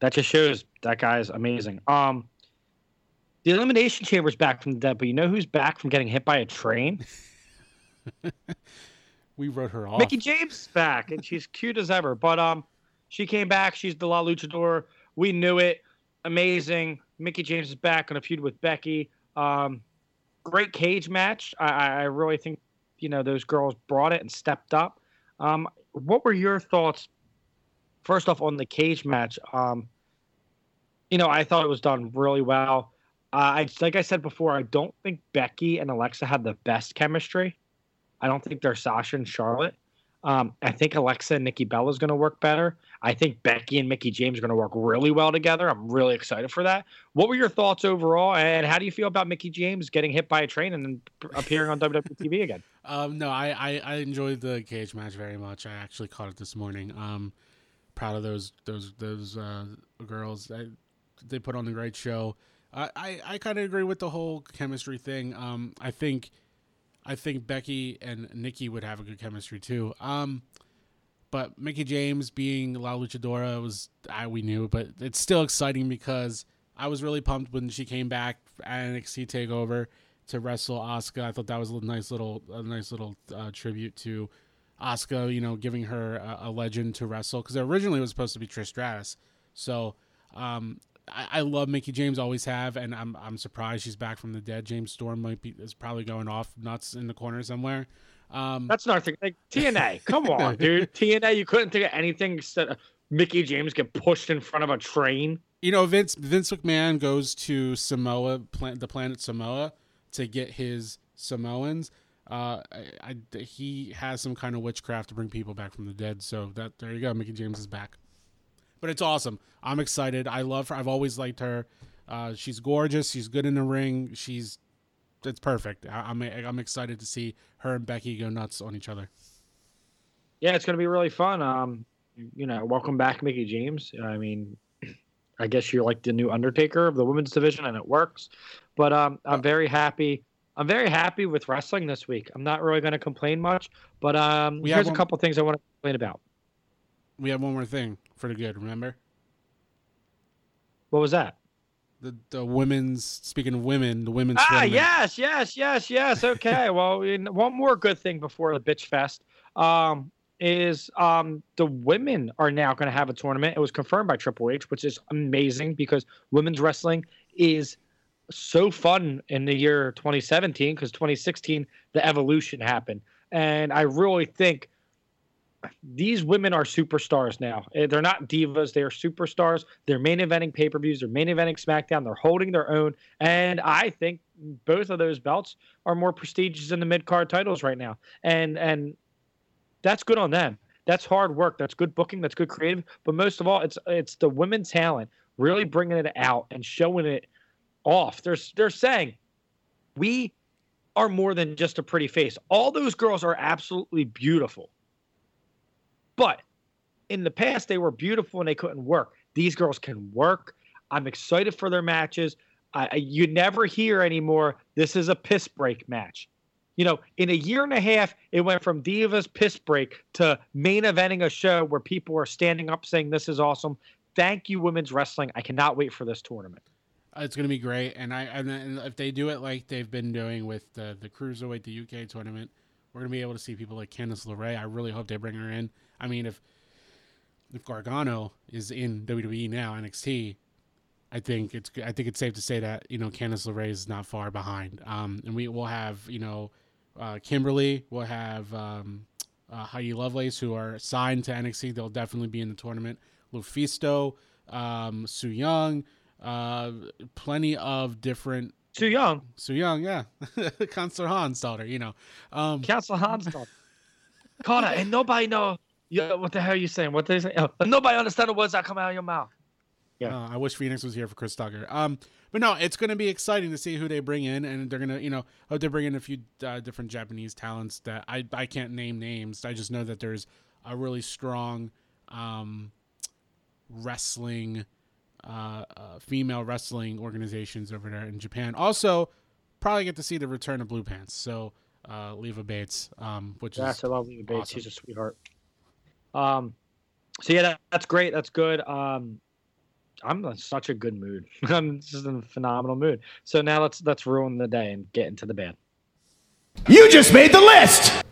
Speaker 1: that just shows that guy's amazing. Um, the Elimination Chamber's back from the dead, but you know who's back from getting hit by a train? (laughs)
Speaker 4: we wrote her off.
Speaker 1: Mickie James is back, and she's cute as ever. But um, she came back. She's the La Luchador. We knew it. Amazing. Mickie James is back on a feud with Becky. Um, great cage match. I, I really think you know those girls brought it and stepped up. Um, what were your thoughts? First off, on the cage match, um, you know, I thought it was done really well. Uh, I like I said before, I don't think Becky and Alexa had the best chemistry. I don't think they're Sasha and Charlotte. Um, I think Alexa and Nikki Bella is going to work better. I think Becky and Mickie James are going to work really well together. I'm really excited for that. What were your thoughts overall, and how do you feel about Mickie James getting hit by a train and then appearing on WWE TV again? (laughs)
Speaker 4: Um, no, I, I, I enjoyed the cage match very much. I actually caught it this morning. Um, proud of those those those uh, girls. I, they put on a great show. I, I, I kind of agree with the whole chemistry thing. Um, I think I think Becky and Nikki would have a good chemistry too. Um, but Mickie James being La Luchadora was I we knew, but it's still exciting because I was really pumped when she came back at NXT Takeover to wrestle Asuka. I thought that was a nice little a nice little uh, tribute to Asuka. You know, giving her a, a legend to wrestle because originally it was supposed to be Trish Stratus. So um, I, I love Mickie James, always have, and I'm I'm surprised she's back from the dead. James Storm might be is probably going off nuts in the corner somewhere. Um,
Speaker 1: That's another thing. Like TNA, come on, (laughs) dude. TNA, you couldn't think of anything except uh, Mickie James get pushed in front of a train.
Speaker 4: you know, Vince Vince McMahon goes to Samoa, plan, the planet Samoa, to get his Samoans. Uh, I, I, he has some kind of witchcraft to bring people back from the dead. So that there you go, Mickie James is back. But it's awesome. I'm excited. I love her. I've always liked her. Uh, she's gorgeous. She's good in the ring. She's it's perfect. I, I'm I'm excited to see her and Becky go nuts on each other.
Speaker 1: Yeah, it's gonna be really fun. Um, you know, welcome back, Mickie James. I mean, (clears throat) I guess you're like the new Undertaker of the women's division, and it works. But um, I'm very happy. I'm very happy with wrestling this week. I'm not really going to complain much, but um, here's a couple things I want to complain about.
Speaker 4: We have one more thing for the good. Remember
Speaker 1: What was that?
Speaker 4: the the women's. Speaking of women, the women's.
Speaker 1: Ah,
Speaker 4: tournament.
Speaker 1: yes, yes, yes, yes. Okay. (laughs) well, one more good thing before the bitch fest um, is um, the women are now going to have a tournament. It was confirmed by Triple H, which is amazing because women's wrestling is so fun in the year 2017 because 2016 the evolution happened, and I really think these women are superstars now. Eh, They're not divas. They are superstars. They're main eventing pay per views. They're main eventing SmackDown. They're holding their own. And I think both of those belts are more prestigious than the mid card titles right now. And and that's good on them. That's hard work. That's good booking. That's good creative. But most of all, it's it's the women's talent really bringing it out and showing it off. They're they're saying we are more than just a pretty face. All those girls are absolutely beautiful. But in the past, they were beautiful and they couldn't work. These girls can work. I'm excited for their matches. I, you never hear anymore. This is a piss break match. You know, in a year and a half, it went from Divas piss break to main eventing a show where people are standing up saying, This is awesome. Thank you, women's wrestling. I cannot wait for this tournament.
Speaker 4: Uh, It's gonna be great, and I and, if they do it like they've been doing with the the cruiserweight, the UK tournament, we're gonna be able to see people like Candice LeRae. I really hope they bring her in. I mean, if if Gargano is in WWE now, NXT, I think it's I think it's safe to say that you know Candice LeRae is not far behind. Um, and we will have you know uh, Kimberly, we'll have um, uh, Heidi Lovelace, who are signed to NXT. They'll definitely be in the tournament. Lufisto, um, Su Yung, uh, plenty of different
Speaker 1: Su Yung,
Speaker 4: Su Yung, yeah, (laughs) Counselor Han's daughter. You know, um,
Speaker 1: Council Hans daughter. Carter, and nobody know. Yeah, what the hell are you saying? What they say? Oh, nobody understand the words that come out of your mouth. Yeah.
Speaker 4: Uh, I wish Phoenix was here for Chris Tucker. Um, but no, it's going to be exciting to see who they bring in, and they're going to, you know, hope they bring in a few uh, different Japanese talents that I I can't name names. I just know that there's a really strong um, wrestling, uh, uh, female wrestling organizations over there in Japan. Also, probably get to see the return of Blue Pants. So, uh, Leva Bates, um, which
Speaker 1: That's
Speaker 4: is
Speaker 1: a lovely Bates.
Speaker 4: awesome.
Speaker 1: He's a sweetheart. Um, so yeah, that, that's great. That's good. Um, I'm in such a good mood. (laughs) I'm just in a phenomenal mood. So now let's let's ruin the day and get into the bad.
Speaker 2: You just made the list!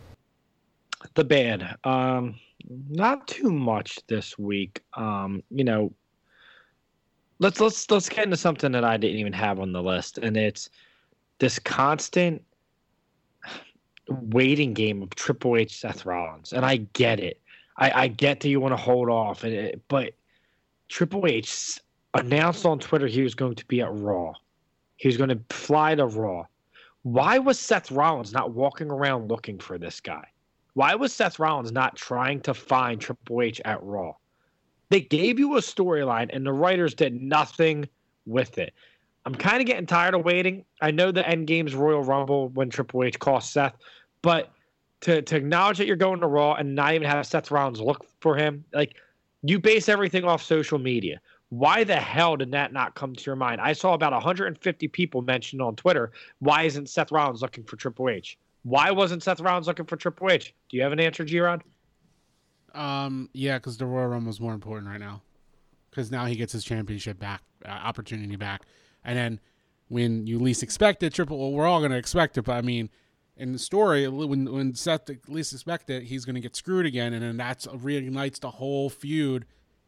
Speaker 1: The bad. Um, not too much this week. Um, you know, let's let's let's get into something that I didn't even have on the list, and it's this constant (sighs) waiting game of Triple H Seth Rollins, and I get it. I, I get that you want to hold off, and it, but Triple H announced on Twitter he was going to be at Raw. He was going to fly to Raw. Why was Seth Rollins not walking around looking for this guy? Why was Seth Rollins not trying to find Triple H at Raw? They gave you a storyline, and the writers did nothing with it. I'm kind of getting tired of waiting. I know the end game's Royal Rumble when Triple H cost Seth, but to to acknowledge that you're going to Raw and not even have Seth Rollins look for him, like you base everything off social media. Why the hell did that not come to your mind? I saw about 150 people mentioned on Twitter. Why isn't Seth Rollins looking for Triple H? Why wasn't Seth Rollins looking for Triple H? Do you have an answer, G-Rod?
Speaker 4: Um, yeah, because the Royal Rumble is more important right now. Because now he gets his championship back, uh, opportunity back, and then when you least expect it, Triple. Well, we're all gonna expect it, but I mean, in the story, when when Seth least expect it, he's gonna get screwed again, and then that's uh, reignites the whole feud.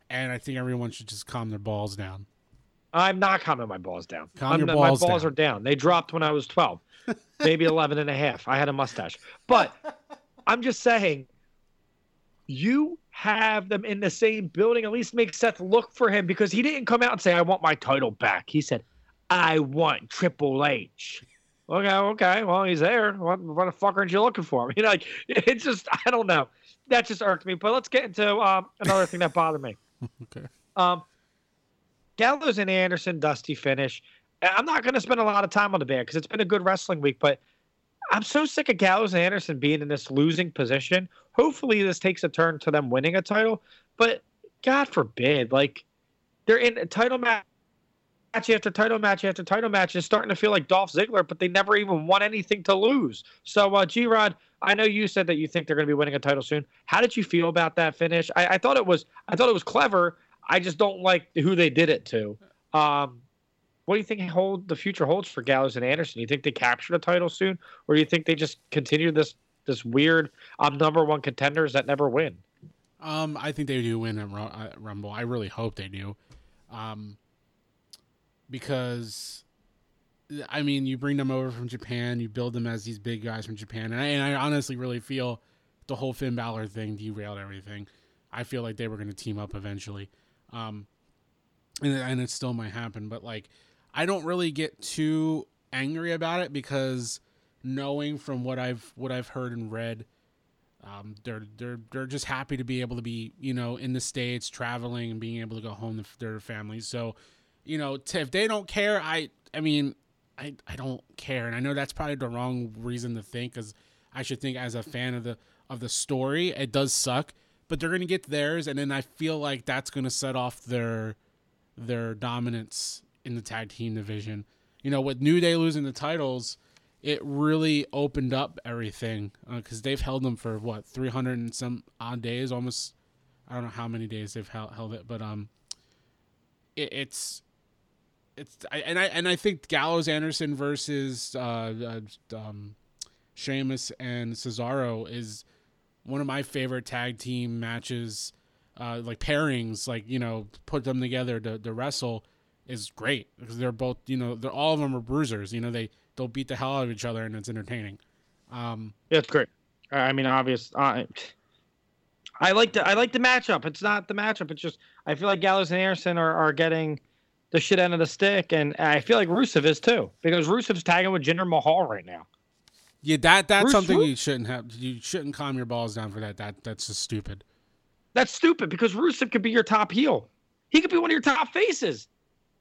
Speaker 4: And I think everyone should just calm their balls down.
Speaker 1: I'm not calming my balls down.
Speaker 4: Calm
Speaker 1: I'm
Speaker 4: your balls
Speaker 1: my balls
Speaker 4: down.
Speaker 1: are down. They dropped when I was 12, (laughs) maybe 11 and a half. I had a mustache. But I'm just saying, you have them in the same building. At least make Seth look for him because he didn't come out and say, I want my title back. He said, I want Triple H. Okay, okay. Well, he's there. What, what the fuck aren't you looking for? (laughs) You know, like, it's just, I don't know. That just irked me. But let's get into um, another thing that bothered me. (laughs)
Speaker 4: Okay.
Speaker 1: Um, Gallows and Anderson, Dusty finish. I'm not going to spend a lot of time on the band because it's been a good wrestling week, but I'm so sick of Gallows and Anderson being in this losing position. Hopefully, this takes a turn to them winning a title, but God forbid, like they're in a title match after title match after title match. It's starting to feel like Dolph Ziggler, but they never even won anything to lose. So, uh, G Rod, I know you said that you think they're going to be winning a title soon. How did you feel about that finish? I, I thought it was, I thought it was clever. I just don't like who they did it to. Um, what do you think hold the future holds for Gallows and Anderson? Do You think they capture the title soon, or do you think they just continue this this weird um, number one contenders that never win?
Speaker 4: Um, I think they do win at uh, Rumble. I really hope they do, um, because I mean, you bring them over from Japan, you build them as these big guys from Japan, and I, and I honestly really feel the whole Finn Balor thing derailed everything. I feel like they were going to team up eventually, um, and and it still might happen. But like, I don't really get too angry about it because knowing from what I've what I've heard and read um, they're they're they're just happy to be able to be you know in the states traveling and being able to go home to their families. So, you know, if they don't care, I I mean, I I don't care, and I know that's probably the wrong reason to think because I should think as a fan of the of the story, it does suck, but they're gonna get theirs, and then I feel like that's gonna set off their their dominance in the tag team division. You know, with New Day losing the titles, it really opened up everything because they've held them for what 300 and some odd days, almost. I don't know how many days they've held, held it, but um, it, it's it's I, and I and I think Gallows Anderson versus uh, uh um, Sheamus and Cesaro is one of my favorite tag team matches. Uh, like pairings, like you know, put them together to, to wrestle is great because they're both you know they're all of them are bruisers. You know they they'll beat the hell out of each other and it's entertaining. Um,
Speaker 1: Yeah, it's great. I mean, obvious. I I like the I like the matchup. It's not the matchup. It's just I feel like Gallows and Anderson are, are getting the shit end of the stick, and I feel like Rusev is too because Rusev's tagging with Jinder Mahal right now.
Speaker 4: Yeah, that that's
Speaker 1: Bruce
Speaker 4: something you shouldn't have. You shouldn't calm your balls down for that. That that's just stupid.
Speaker 1: That's stupid because Rusev could be your top heel. He could be one of your top faces.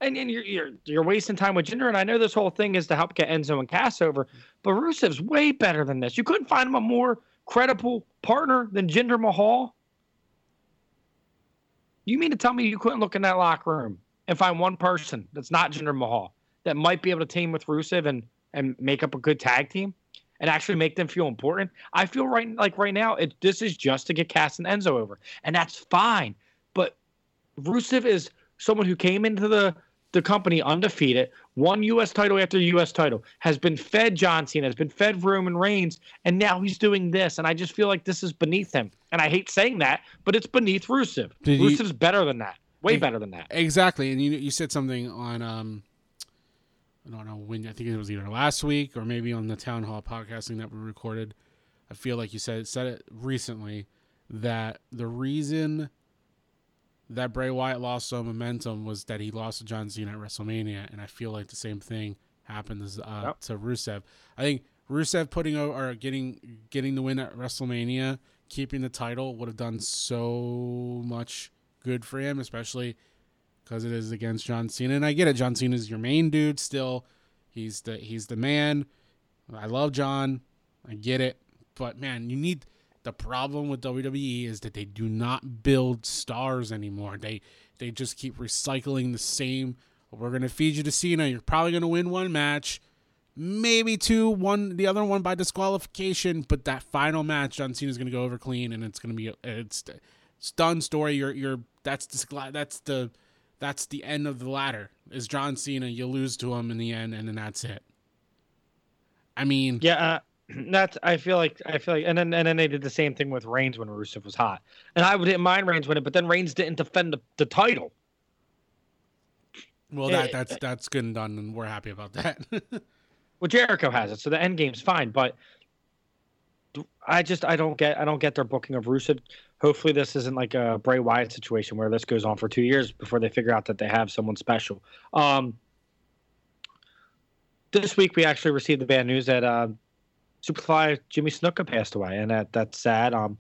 Speaker 1: And, and you're, you're you're wasting time with Jinder. And I know this whole thing is to help get Enzo and Cass over, but Rusev's way better than this. You couldn't find him a more credible partner than Jinder Mahal. You mean to tell me you couldn't look in that locker room and find one mm-hmm. person that's not Jinder Mahal that might be able to team with Rusev and and make up a good tag team and actually make them feel important? I feel right like right now it this is just to get Cass and Enzo over, and that's fine. But Rusev is someone who came into the the company undefeated, won U.S. title after U.S. title, has been fed John Cena, has been fed Roman Reigns, and now he's doing this. And I just feel like this is beneath him. And I hate saying that, but it's beneath Rusev.
Speaker 4: Did you-
Speaker 1: Rusev's better than that. Way better than that.
Speaker 4: Exactly, and you you said something on um, I don't know when I think it was either last week or maybe on the town hall podcasting that we recorded. I feel like you said said it recently that the reason that Bray Wyatt lost some momentum was that he lost to John Cena at WrestleMania, and I feel like the same thing happened uh,
Speaker 1: Yep.
Speaker 4: to Rusev. I think Rusev putting over or getting getting the win at WrestleMania, keeping the title would have done so much good for him, especially because it is against John Cena. And I get it, John Cena is your main dude still. He's the he's the man. I love John. I get it, but man, you need the problem with WWE is that they do not build stars anymore. They they just keep recycling the same. We're gonna feed you to Cena. You're probably gonna win one match, maybe two. One the other one by disqualification, but that final match, John Cena's gonna go over clean, and it's gonna be it's it's done. Story. You're you're that's the that's the that's the end of the ladder. Is John Cena? You lose to him in the end, and then that's it. I mean,
Speaker 1: Yeah, uh, (clears throat) that's. I feel like I feel like, and then and then they did the same thing with Reigns when Rusev was hot, and I wouldn't mind Reigns winning, but then Reigns didn't defend the, the title.
Speaker 4: well,
Speaker 1: eh,
Speaker 4: that that's that's good and done, and we're happy about that. (laughs)
Speaker 1: Well, Jericho has it, so the end game's fine. But I just I don't get I don't get their booking of Rusev. Hopefully, this isn't like a Bray Wyatt situation where this goes on for two years before they figure out that they have someone special. Um, this week we actually received the bad news that uh, Superfly Jimmy Snuka passed away, and that that's sad. Um,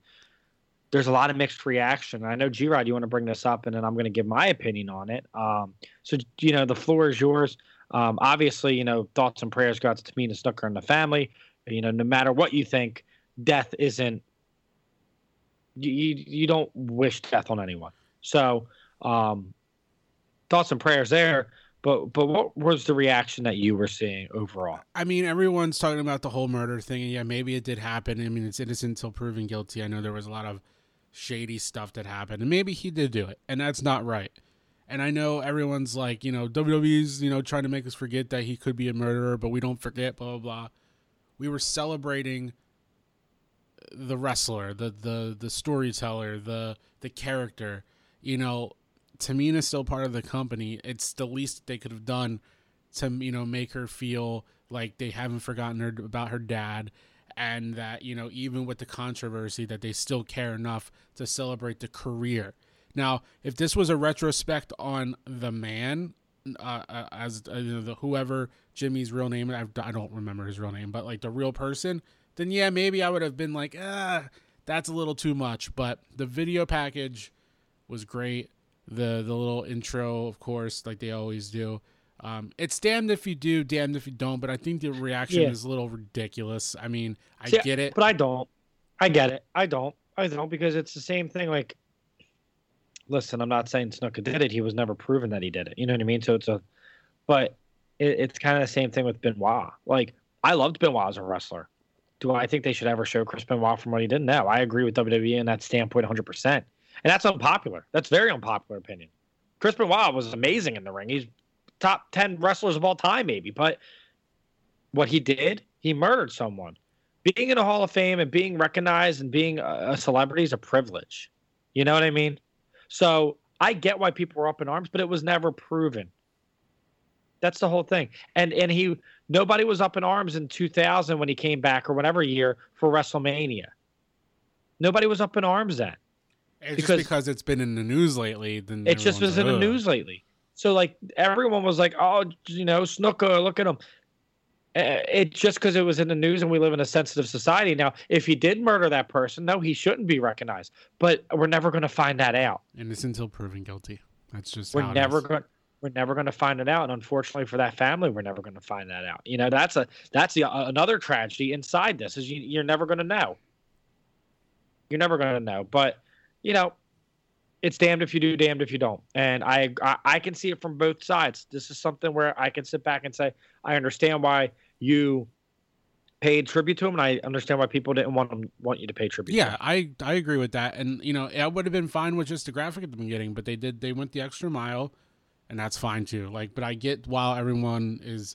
Speaker 1: there's a lot of mixed reaction. I know G Rod, you want to bring this up, and then I'm going to give my opinion on it. Um, so you know, the floor is yours. Um, obviously, you know, thoughts and prayers go out to Tamina Snuka and the family. You know, no matter what you think, death isn't. You you, you don't wish death on anyone. So, um, thoughts and prayers there. But but what was the reaction that you were seeing overall?
Speaker 4: I mean, everyone's talking about the whole murder thing, and yeah, maybe it did happen. I mean, it's innocent until proven guilty. I know there was a lot of shady stuff that happened, and maybe he did do it, and that's not right. And I know everyone's like, you know, WWE's, you know, trying to make us forget that he could be a murderer, but we don't forget, blah blah blah. We were celebrating the wrestler, the the the storyteller, the the character. You know, Tamina's still part of the company. It's the least they could have done to you know make her feel like they haven't forgotten her about her dad and that you know even with the controversy that they still care enough to celebrate the career now if this was a retrospect on the man uh, uh, as uh, the whoever jimmy's real name I, I don't remember his real name but like the real person then yeah maybe i would have been like ah that's a little too much but the video package was great the the little intro of course like they always do um, it's damned if you do, damned if you don't. But I think the reaction
Speaker 1: Yeah.
Speaker 4: is a little ridiculous. I mean, I get it.
Speaker 1: but I don't. I get it. I don't. I don't because it's the same thing. Like, listen, I'm not saying Snuka did it. He was never proven that he did it. You know what I mean? So it's a, but it, it's kind of the same thing with Benoit. Like, I loved Benoit as a wrestler. Do I think they should ever show Chris Benoit from what he did? No, I agree with WWE in that standpoint 100%. And that's unpopular. That's very unpopular opinion. Chris Benoit was amazing in the ring. He's top 10 wrestlers of all time, maybe. But what he did, he murdered someone. Being in a Hall of Fame and being recognized and being a a celebrity is a privilege. You know what I mean? So I get why people were up in arms, but it was never proven. That's the whole thing. And and he nobody was up in arms in 2000 when he came back or whatever year for WrestleMania. Nobody was up in arms then.
Speaker 4: It's
Speaker 1: because-
Speaker 4: just because it's been in the news lately. Then
Speaker 1: It just was
Speaker 4: everyone's
Speaker 1: in the news lately. So like everyone was like, "Oh, you know, Snuka, look at him." Uh, It's just because it was in the news and we live in a sensitive society. Now, if he did murder that person, no, he shouldn't be recognized. But we're never going to find that out.
Speaker 4: Innocent until proven guilty. That's just
Speaker 1: We're never going. We're never going to find it out, and unfortunately for that family, we're never going to find that out. You know, that's a that's the uh, another tragedy inside this is you, you're never going to know. You're never going to know, but you know, it's damned if you do, damned if you don't. And I, I I can see it from both sides. This is something where I can sit back and say I understand why you paid tribute to him, and I understand why people didn't want them want you to pay tribute. to
Speaker 4: Yeah,
Speaker 1: him.
Speaker 4: I I agree with that, and you know I would have been fine with just a graphic at the beginning, but they did they went the extra mile, and that's fine too. Like, but I get while everyone is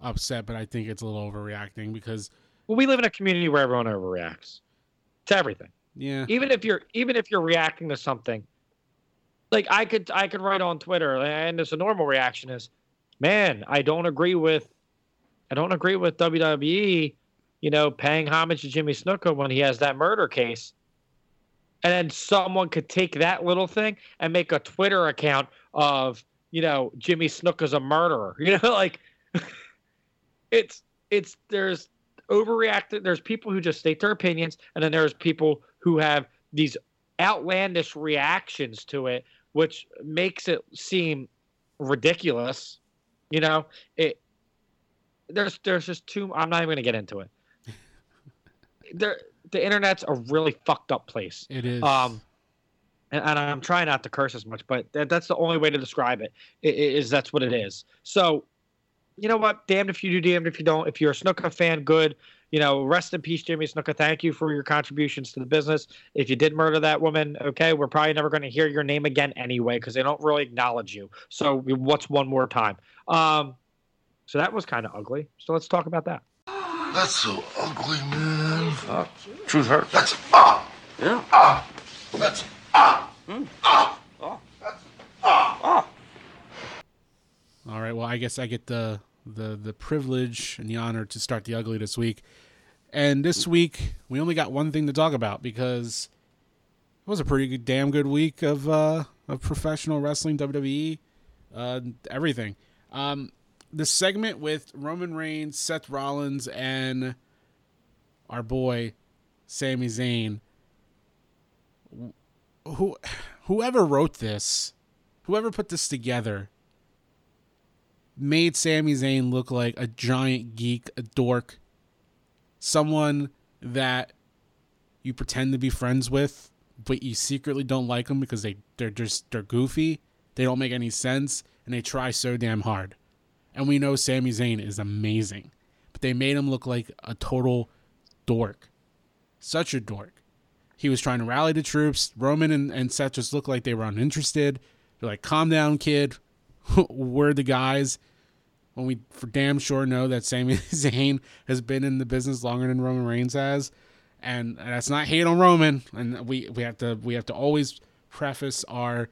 Speaker 4: upset, but I think it's a little overreacting because
Speaker 1: Well, we live in a community where everyone overreacts to everything.
Speaker 4: yeah,
Speaker 1: even if you're even if you're reacting to something like i could i could write on twitter and it's a normal reaction is man i don't agree with i don't agree with wwe you know paying homage to jimmy snuka when he has that murder case and then someone could take that little thing and make a twitter account of you know jimmy snuka's a murderer. (laughs) You know like it's it's there's overreacted there's people who just state their opinions and then there's people who have these outlandish reactions to it which makes it seem ridiculous you know? It there's there's just too i'm not even going to get into it. (laughs) There the internet's a really fucked up place.
Speaker 4: It is.
Speaker 1: um and, and i'm trying not to curse as much but that, that's the only way to describe it, i- i- is that's what it is. So you know what? Damned if you do damned if you don't. If you're a snuka fan good. You know rest in peace jimmy snuka thank you for your contributions to the business. If you did murder that woman okay we're probably never going to hear your name again anyway because they don't really acknowledge you. So what's one more time? Um so that was kind of ugly. So let's talk about that.
Speaker 6: That's so ugly, man.
Speaker 7: Truth hurts.
Speaker 6: That's ah,
Speaker 7: Yeah.
Speaker 6: ah. That's
Speaker 4: All right. Well, I guess I get the the the privilege and the honor to start the ugly this week. And this week we only got one thing to talk about because it was a pretty good, damn good week of uh of professional wrestling, WWE, uh, everything. Um, the segment with Roman Reigns, Seth Rollins, and our boy Sami Zayn. Who, whoever wrote this, whoever put this together made Sami Zayn look like a giant geek, a dork, someone that you pretend to be friends with, but you secretly don't like them because they they're just they're goofy, they don't make any sense, and they try so damn hard. And we know Sami Zayn is amazing, but they made him look like a total dork, such a dork. He was trying to rally the troops. Roman and, and Seth just looked like they were uninterested. They're like, "Calm down, kid." (laughs) we're the guys when we for damn sure know that Sami (laughs) Zayn has been in the business longer than Roman Reigns has, and that's not hate on Roman. And we we have to we have to always preface our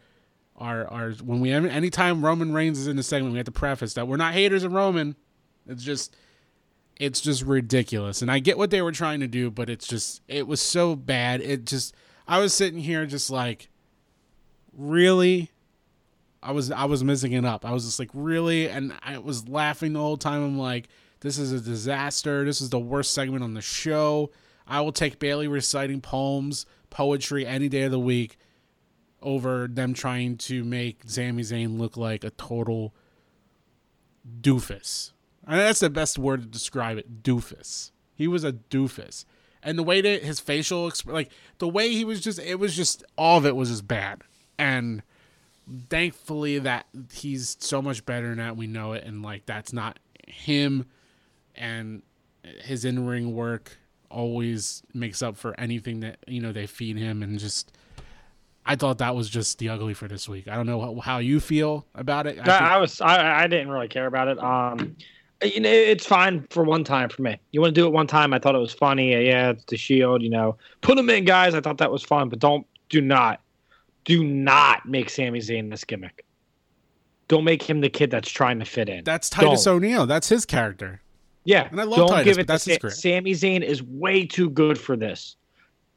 Speaker 4: our our when we anytime Roman Reigns is in the segment, we have to preface that we're not haters of Roman. It's just it's just ridiculous. And I get what they were trying to do, but it's just it was so bad. It just I was sitting here just like really I was I was missing it up. I was just like, really? And I was laughing the whole time. I'm like, this is a disaster. This is the worst segment on the show. I will take Bayley reciting poems, poetry any day of the week over them trying to make Sami Zayn look like a total doofus. And that's the best word to describe it. Doofus. He was a doofus. And the way that his facial exp- like the way he was just it was just all of it was just bad. And thankfully that he's so much better now. we know it and like that's not him and his in-ring work always makes up for anything that you know they feed him and just I thought that was just the ugly for this week. I don't know how, how you feel about it. I
Speaker 1: I, I was I, I didn't really care about it. Um, you know, it's fine for one time for me. You want to do it one time? I thought it was funny. Yeah, it's the Shield. You know, put them in, guys. I thought that was fun, but don't do not do not make Sami Zayn this gimmick. Don't make him the kid that's trying to fit in.
Speaker 4: that's Titus
Speaker 1: Don't.
Speaker 4: O'Neil. That's his character.
Speaker 1: Yeah,
Speaker 4: And I love
Speaker 1: don't
Speaker 4: Titus,
Speaker 1: give it.
Speaker 4: that's his career.
Speaker 1: Sami Zayn is way too good for this.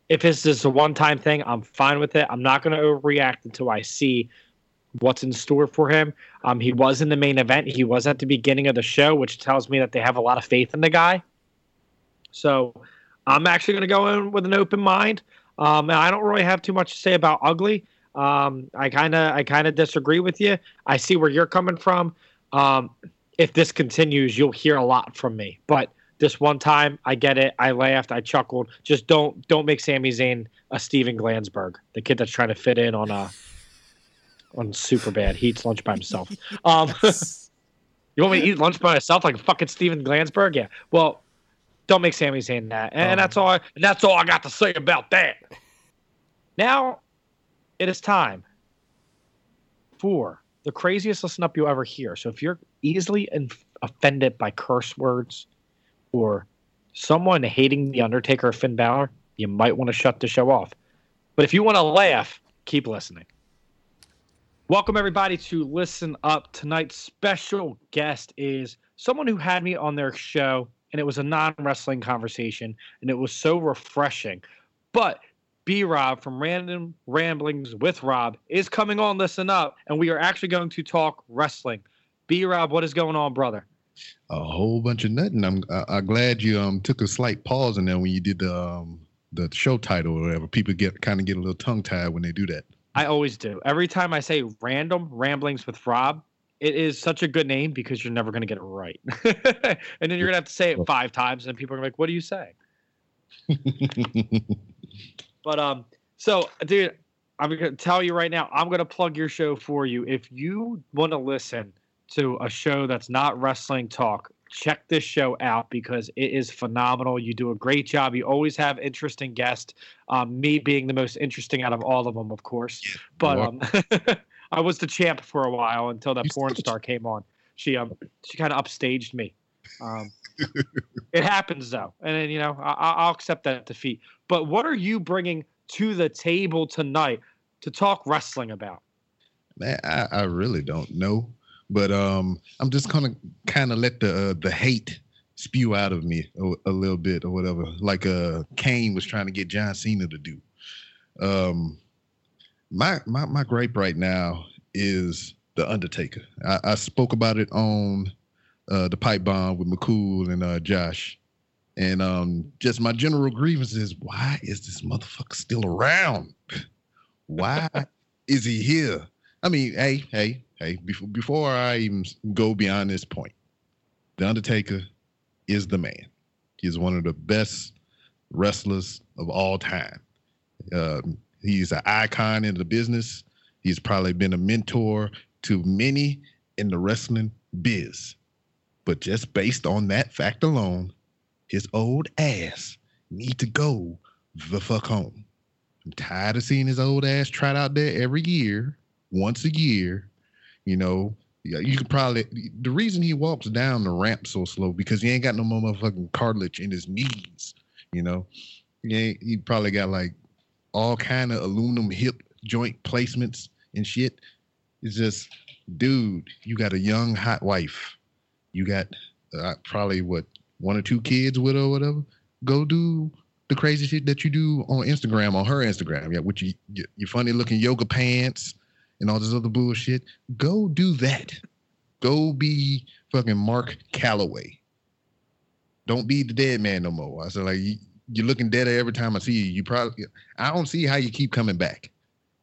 Speaker 1: If this is a one-time thing, I'm fine with it. I'm not going to overreact until I see what's in store for him. Um, he was in the main event. He was at the beginning of the show, which tells me that they have a lot of faith in the guy. So I'm actually going to go in with an open mind. Um, I don't really have too much to say about Ugly. Um, I kind of I kind of disagree with you. I see where you're coming from. Um, if this continues, you'll hear a lot from me. But this one time, I get it. I laughed. I chuckled. Just don't don't make Sami Zayn a Steven Glansberg, the kid that's trying to fit in on a on Superbad. He eats lunch by himself. Um, (laughs) you want me to eat lunch by myself like fucking Steven Glansberg? Yeah. Well, don't make Sami Zayn that. And, and that's all. I, and that's all I got to say about that. Now, it is time for the craziest listen up you'll ever hear. So if you're easily inf- offended by curse words or someone hating the Undertaker or Finn Balor, you might want to shut the show off. But if you want to laugh, keep listening. Welcome everybody to Listen Up. Tonight's special guest is someone who had me on their show, and it was a non-wrestling conversation, and it was so refreshing. But B Rob from Random Ramblings with Rob is coming on Listen Up, and we are actually going to talk wrestling. B Rob, what is going on, brother?
Speaker 7: a whole bunch of nothing. I'm I, I'm glad you um took a slight pause in there when you did the um the show title or whatever. People get kind of get a little tongue tied when they do that.
Speaker 1: I always do. Every time I say Random Ramblings with Rob, it is such a good name because you're never going to get it right. (laughs) and then you're going to have to say it five times, and people are like, "What do you say? (laughs) But um, so dude, I'm gonna tell you right now, I'm gonna plug your show for you. If you want to listen to a show that's not wrestling talk, check this show out because it is phenomenal. You do a great job. You always have interesting guests. Um, me being the most interesting out of all of them, of course. But um, (laughs) I was the champ for a while until that
Speaker 7: You
Speaker 1: porn star came on. She um she kind of upstaged me. Um, (laughs) it happens though, and then you know I, I- I'll accept that defeat. But what are you bringing to the table tonight to talk wrestling about?
Speaker 7: Man, I, I really don't know, but um, I'm just gonna kind of let the uh, the hate spew out of me a, a little bit or whatever, like uh Kane was trying to get John Cena to do. Um, my my my gripe right now is the Undertaker. I, I spoke about it on uh, the pipe bomb with McCool and uh, Josh. And um, just my general grievance is why is this motherfucker still around? Why (laughs) is he here? I mean, hey, hey, hey, before before I even go beyond this point, The Undertaker is the man. He's one of the best wrestlers of all time. Um, he's an icon in the business. He's probably been a mentor to many in the wrestling biz. But just based on that fact alone, his old ass need to go the fuck home. I'm tired of seeing his old ass trot out there every year, once a year. You know, you could probably the reason he walks down the ramp so slow because he ain't got no more motherfucking cartilage in his knees. You know, he he probably got like all kind of aluminum hip joint placements and shit. It's just, dude, you got a young hot wife. You got uh, probably what one or two kids with her or whatever. Go do the crazy shit that you do on Instagram on her Instagram. Yeah, with you, you your funny looking yoga pants and all this other bullshit. Go do that. Go be fucking Mark Calaway. Don't be the dead man no more. I said like you, you're looking dead every time I see you. You probably I don't see how you keep coming back.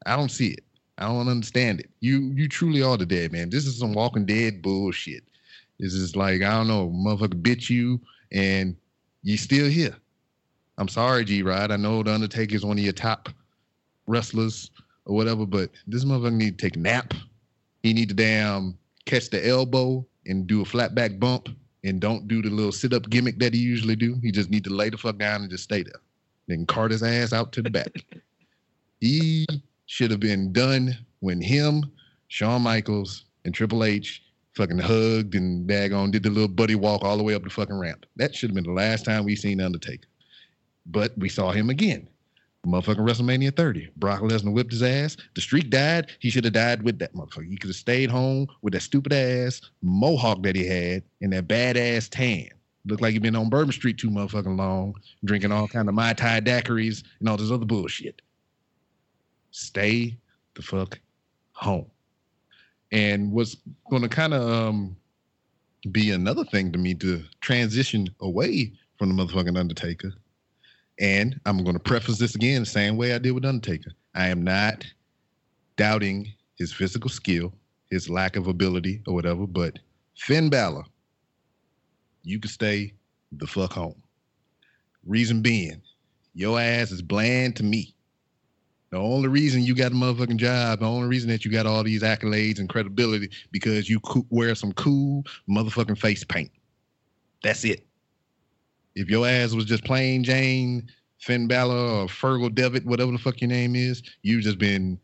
Speaker 7: I don't see it. I don't understand it. You you truly are the dead man. This is some Walking Dead bullshit. This is like I don't know, motherfucker bit you and you still here. I'm sorry, G Rod. I know the Undertaker is one of your top wrestlers or whatever, but this motherfucker need to take a nap. He need to damn catch the elbow and do a flat back bump and don't do the little sit up gimmick that he usually do. He just need to lay the fuck down and just stay there. Then cart his ass out to the back. (laughs) he should have been done when him, Shawn Michaels, and Triple H fucking hugged and daggone did the little buddy walk all the way up the fucking ramp. That should have been the last time we seen Undertaker. But we saw him again. Motherfucking WrestleMania 30. Brock Lesnar whipped his ass. The streak died. He should have died with that motherfucker. He could have stayed home with that stupid ass mohawk that he had and that badass tan. Looked like he'd been on Bourbon Street too motherfucking long, drinking all kind of Mai Tai daiquiris and all this other bullshit. Stay the fuck home. And what's going to kind of um, be another thing to me to transition away from the motherfucking Undertaker. And I'm going to preface this again the same way I did with Undertaker. I am not doubting his physical skill, his lack of ability, or whatever, but Finn Balor, you can stay the fuck home. Reason being, your ass is bland to me. The only reason you got a motherfucking job, the only reason that you got all these accolades and credibility, because you wear some cool motherfucking face paint. That's it. If your ass was just plain Jane, Finn Balor, or Fergal Devitt, whatever the fuck your name is, you've just been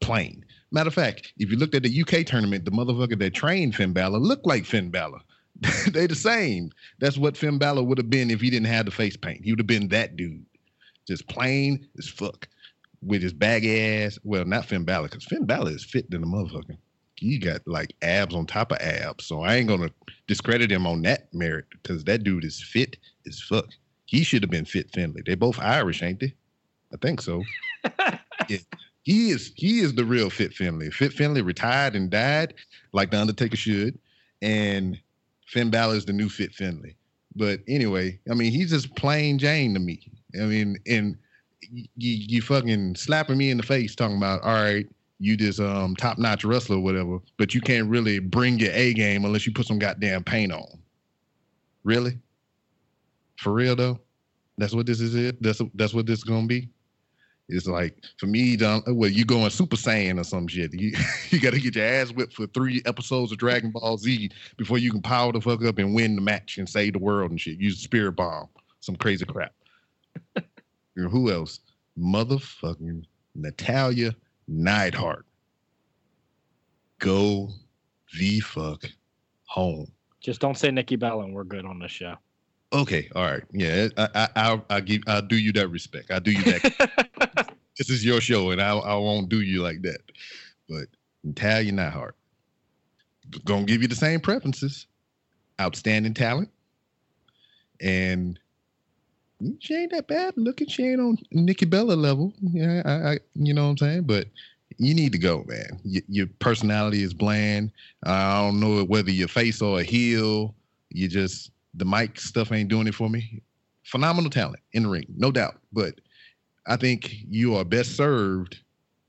Speaker 7: plain. Matter of fact, if you looked at the UK tournament, the motherfucker that trained Finn Balor looked like Finn Balor. (laughs) they the same. That's what Finn Balor would have been if he didn't have the face paint. He would have been that dude, just plain as fuck, with his baggy ass. Well, not Finn Balor, because Finn Balor is fit than a motherfucker. He got like abs on top of abs, so I ain't gonna discredit him on that merit because that dude is fit as fuck. He should have been fit Finlay. They both Irish, ain't they? I think so. (laughs) yeah. He is he is the real Fit Finlay. Fit Finlay retired and died like the Undertaker should, and Finn Balor is the new Fit Finlay. But anyway, I mean, he's just plain Jane to me. I mean, and you, you fucking slapping me in the face talking about, all right, you this um top notch wrestler or whatever, but you can't really bring your A game unless you put some goddamn paint on. Really? For real though? That's what this is. It? That's that's what this is gonna be. It's like for me, Don, well, you going Super Saiyan or some shit. You (laughs) you got to get your ass whipped for three episodes of Dragon Ball Z before you can power the fuck up and win the match and save the world and shit. Use the Spirit Bomb, some crazy crap. (laughs) who else? Motherfucking Natalya Neidhart. Go the fuck home.
Speaker 1: Just don't say Nikki Bella and we're good on this show.
Speaker 7: Okay, all right, yeah, I, I, I'll, I'll give, I'll do you that respect. I'll do you that. (laughs) this is your show, and I, I won't do you like that. But Natalya Neidhart, gonna give you the same preferences. Outstanding talent, and she ain't that bad looking. She ain't on Nikki Bella level. Yeah, I, I you know what I'm saying. But you need to go, man. Y- your personality is bland. I don't know whether your face or a heel. You just the mic stuff ain't doing it for me. Phenomenal talent in the ring, no doubt. But I think you are best served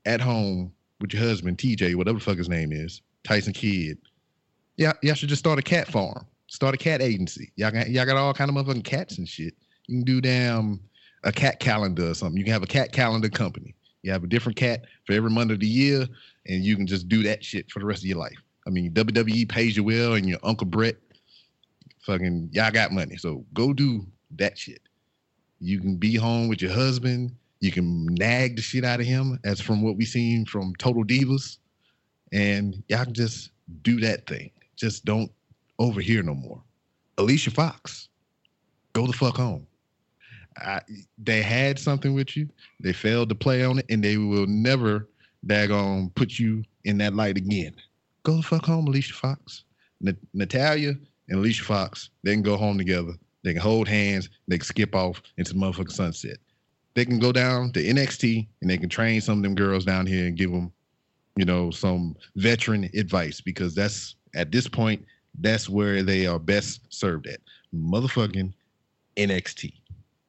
Speaker 7: at home with your husband, TJ, whatever the fuck his name is, Tyson Kidd. Yeah, y'all should just start a cat farm. Start a cat agency. Y'all got y'all got all kind of motherfucking cats and shit. You can do damn a cat calendar or something. You can have a cat calendar company. You have a different cat for every month of the year, and you can just do that shit for the rest of your life. I mean, WWE pays you well, and your Uncle Brett fucking y'all got money. So go do that shit. You can be home with your husband. You can nag the shit out of him, as from what we seen from Total Divas. And y'all can just do that thing. Just don't overhear no more. Alicia Fox, go the fuck home. I, they had something with you. They failed to play on it, and they will never daggone put you in that light again. Go the fuck home, Alicia Fox. Na- Natalya, and Alicia Fox, they can go home together. They can hold hands. They can skip off into motherfucking sunset. They can go down to NXT and they can train some of them girls down here and give them, you know, some veteran advice because that's at this point that's where they are best served at. Motherfucking NXT.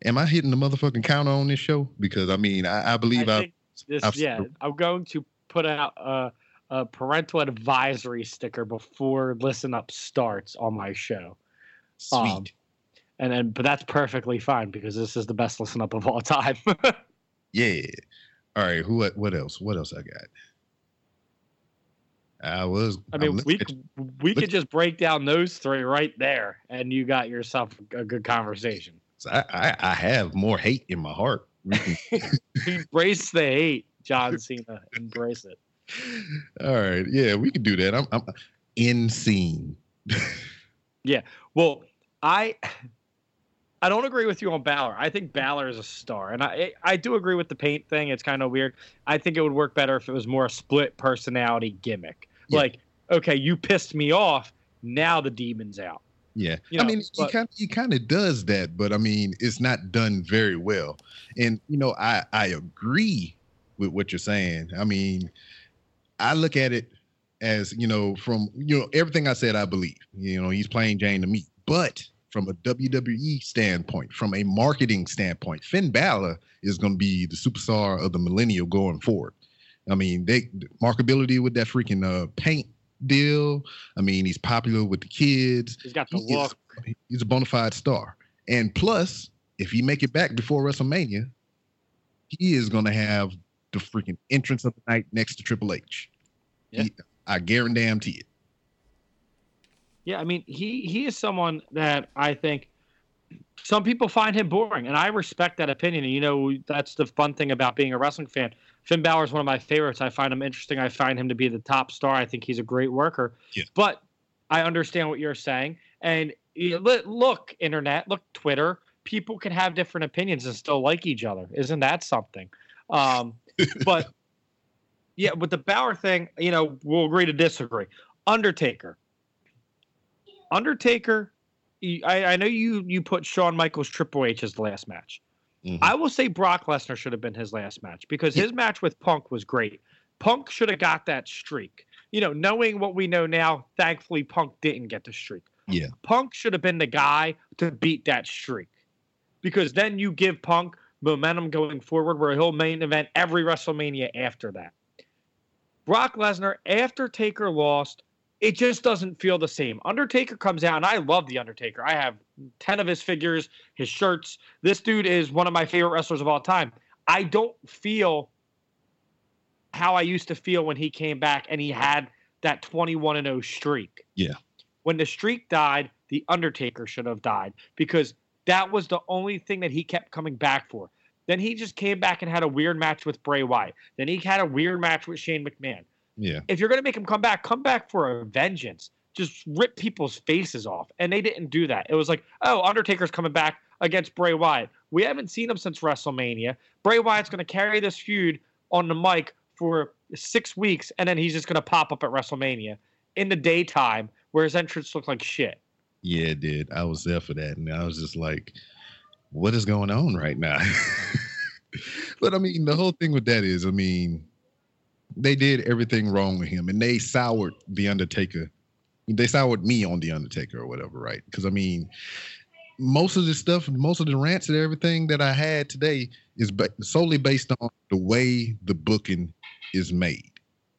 Speaker 7: Am I hitting the motherfucking counter on this show? Because I mean, I, I believe
Speaker 1: I this,
Speaker 7: I've-
Speaker 1: yeah, I'm going to put out a, a parental advisory sticker before Listen Up starts on my show.
Speaker 7: Sweet.
Speaker 1: Um, And then, but that's perfectly fine because this is the best Listen Up of all time. (laughs)
Speaker 7: Yeah. All right. Who? What else? What else I got? I was.
Speaker 1: I mean, we we
Speaker 7: look-
Speaker 1: could just break down those three right there, and you got yourself a good conversation.
Speaker 7: At- I, I I have more hate in my heart. (laughs)
Speaker 1: Embrace the hate, John (laughs) Cena. Embrace it.
Speaker 7: all right. Yeah, we can do that. I'm I'm in scene. Yeah.
Speaker 1: Well, I I don't agree with you on Balor. I think Balor is a star, and I I do agree with the paint thing. It's kind of weird. I think it would work better if it was more a split personality gimmick.
Speaker 7: Yeah.
Speaker 1: Like, okay, you pissed me off. Now the demon's out.
Speaker 7: Yeah,
Speaker 1: You
Speaker 7: I
Speaker 1: know,
Speaker 7: mean, he kind he kind of does that, but I mean, it's not done very well. And you know, I I agree with what you're saying. I mean, I look at it as you know, from you know everything I said, I believe. You know, he's playing Jane to me, but from a WWE standpoint, from a marketing standpoint, Finn Balor is going to be the superstar of the millennial going forward. I mean, they markability with that freaking uh, paint deal. I mean, he's popular with the kids.
Speaker 1: He's got the
Speaker 7: He is-
Speaker 1: look.
Speaker 7: he's a bona fide star. And plus, if he make it back before WrestleMania, he is going to have the freaking entrance of the night next to Triple H.
Speaker 1: Yeah.
Speaker 7: He- I guarantee it.
Speaker 1: Yeah, I mean, he he is someone that I think some people find him boring, and I respect that opinion. And you know, that's the fun thing about being a wrestling fan. Finn Balor is one of my favorites. I find him interesting. I find him to be the top star. I think he's a great worker.
Speaker 7: Yeah.
Speaker 1: But I understand what you're saying. And look- internet, look, Twitter. People can have different opinions and still like each other. Isn't that something? Um, (laughs) but yeah, with the Balor thing, you know, we'll agree to disagree. Undertaker. Undertaker, I, I know you you put Shawn Michaels Triple H as the last match.
Speaker 7: Mhm.
Speaker 1: I will say Brock Lesnar should have been his last match because his match with Punk was great. Punk should have got that streak. You know, knowing what we know now, thankfully Punk didn't get the streak.
Speaker 7: Yeah.
Speaker 1: Punk should have been the guy to beat that streak because then you give Punk momentum going forward where he'll main event every WrestleMania after that. Brock Lesnar, after Taker lost, it just doesn't feel the same. Undertaker comes out, and I love The Undertaker. I have 10 of his figures, his shirts. This dude is one of my favorite wrestlers of all time. I don't feel how I used to feel when he came back and he had that 21 and 0 streak.
Speaker 7: Yeah.
Speaker 1: When the streak died, The Undertaker should have died because that was the only thing that he kept coming back for. Then he just came back and had a weird match with Bray Wyatt. Then he had a weird match with Shane McMahon.
Speaker 7: Yeah.
Speaker 1: If you're going to make him come back, come back for a vengeance. Just rip people's faces off. And they didn't do that. It was like, oh, Undertaker's coming back against Bray Wyatt. We haven't seen him since WrestleMania. Bray Wyatt's going to carry this feud on the mic for six weeks, and then he's just going to pop up at WrestleMania in the daytime where his entrance looked like shit.
Speaker 7: Yeah, it did. I was there for that. And I was just like, what is going on right now? (laughs) but I mean, the whole thing with that is, I mean, they did everything wrong with him and they soured the Undertaker. They soured me on the Undertaker or whatever, right? Because I mean, most of the stuff, most of the rants and everything that I had today is ba- solely based on the way the booking is made.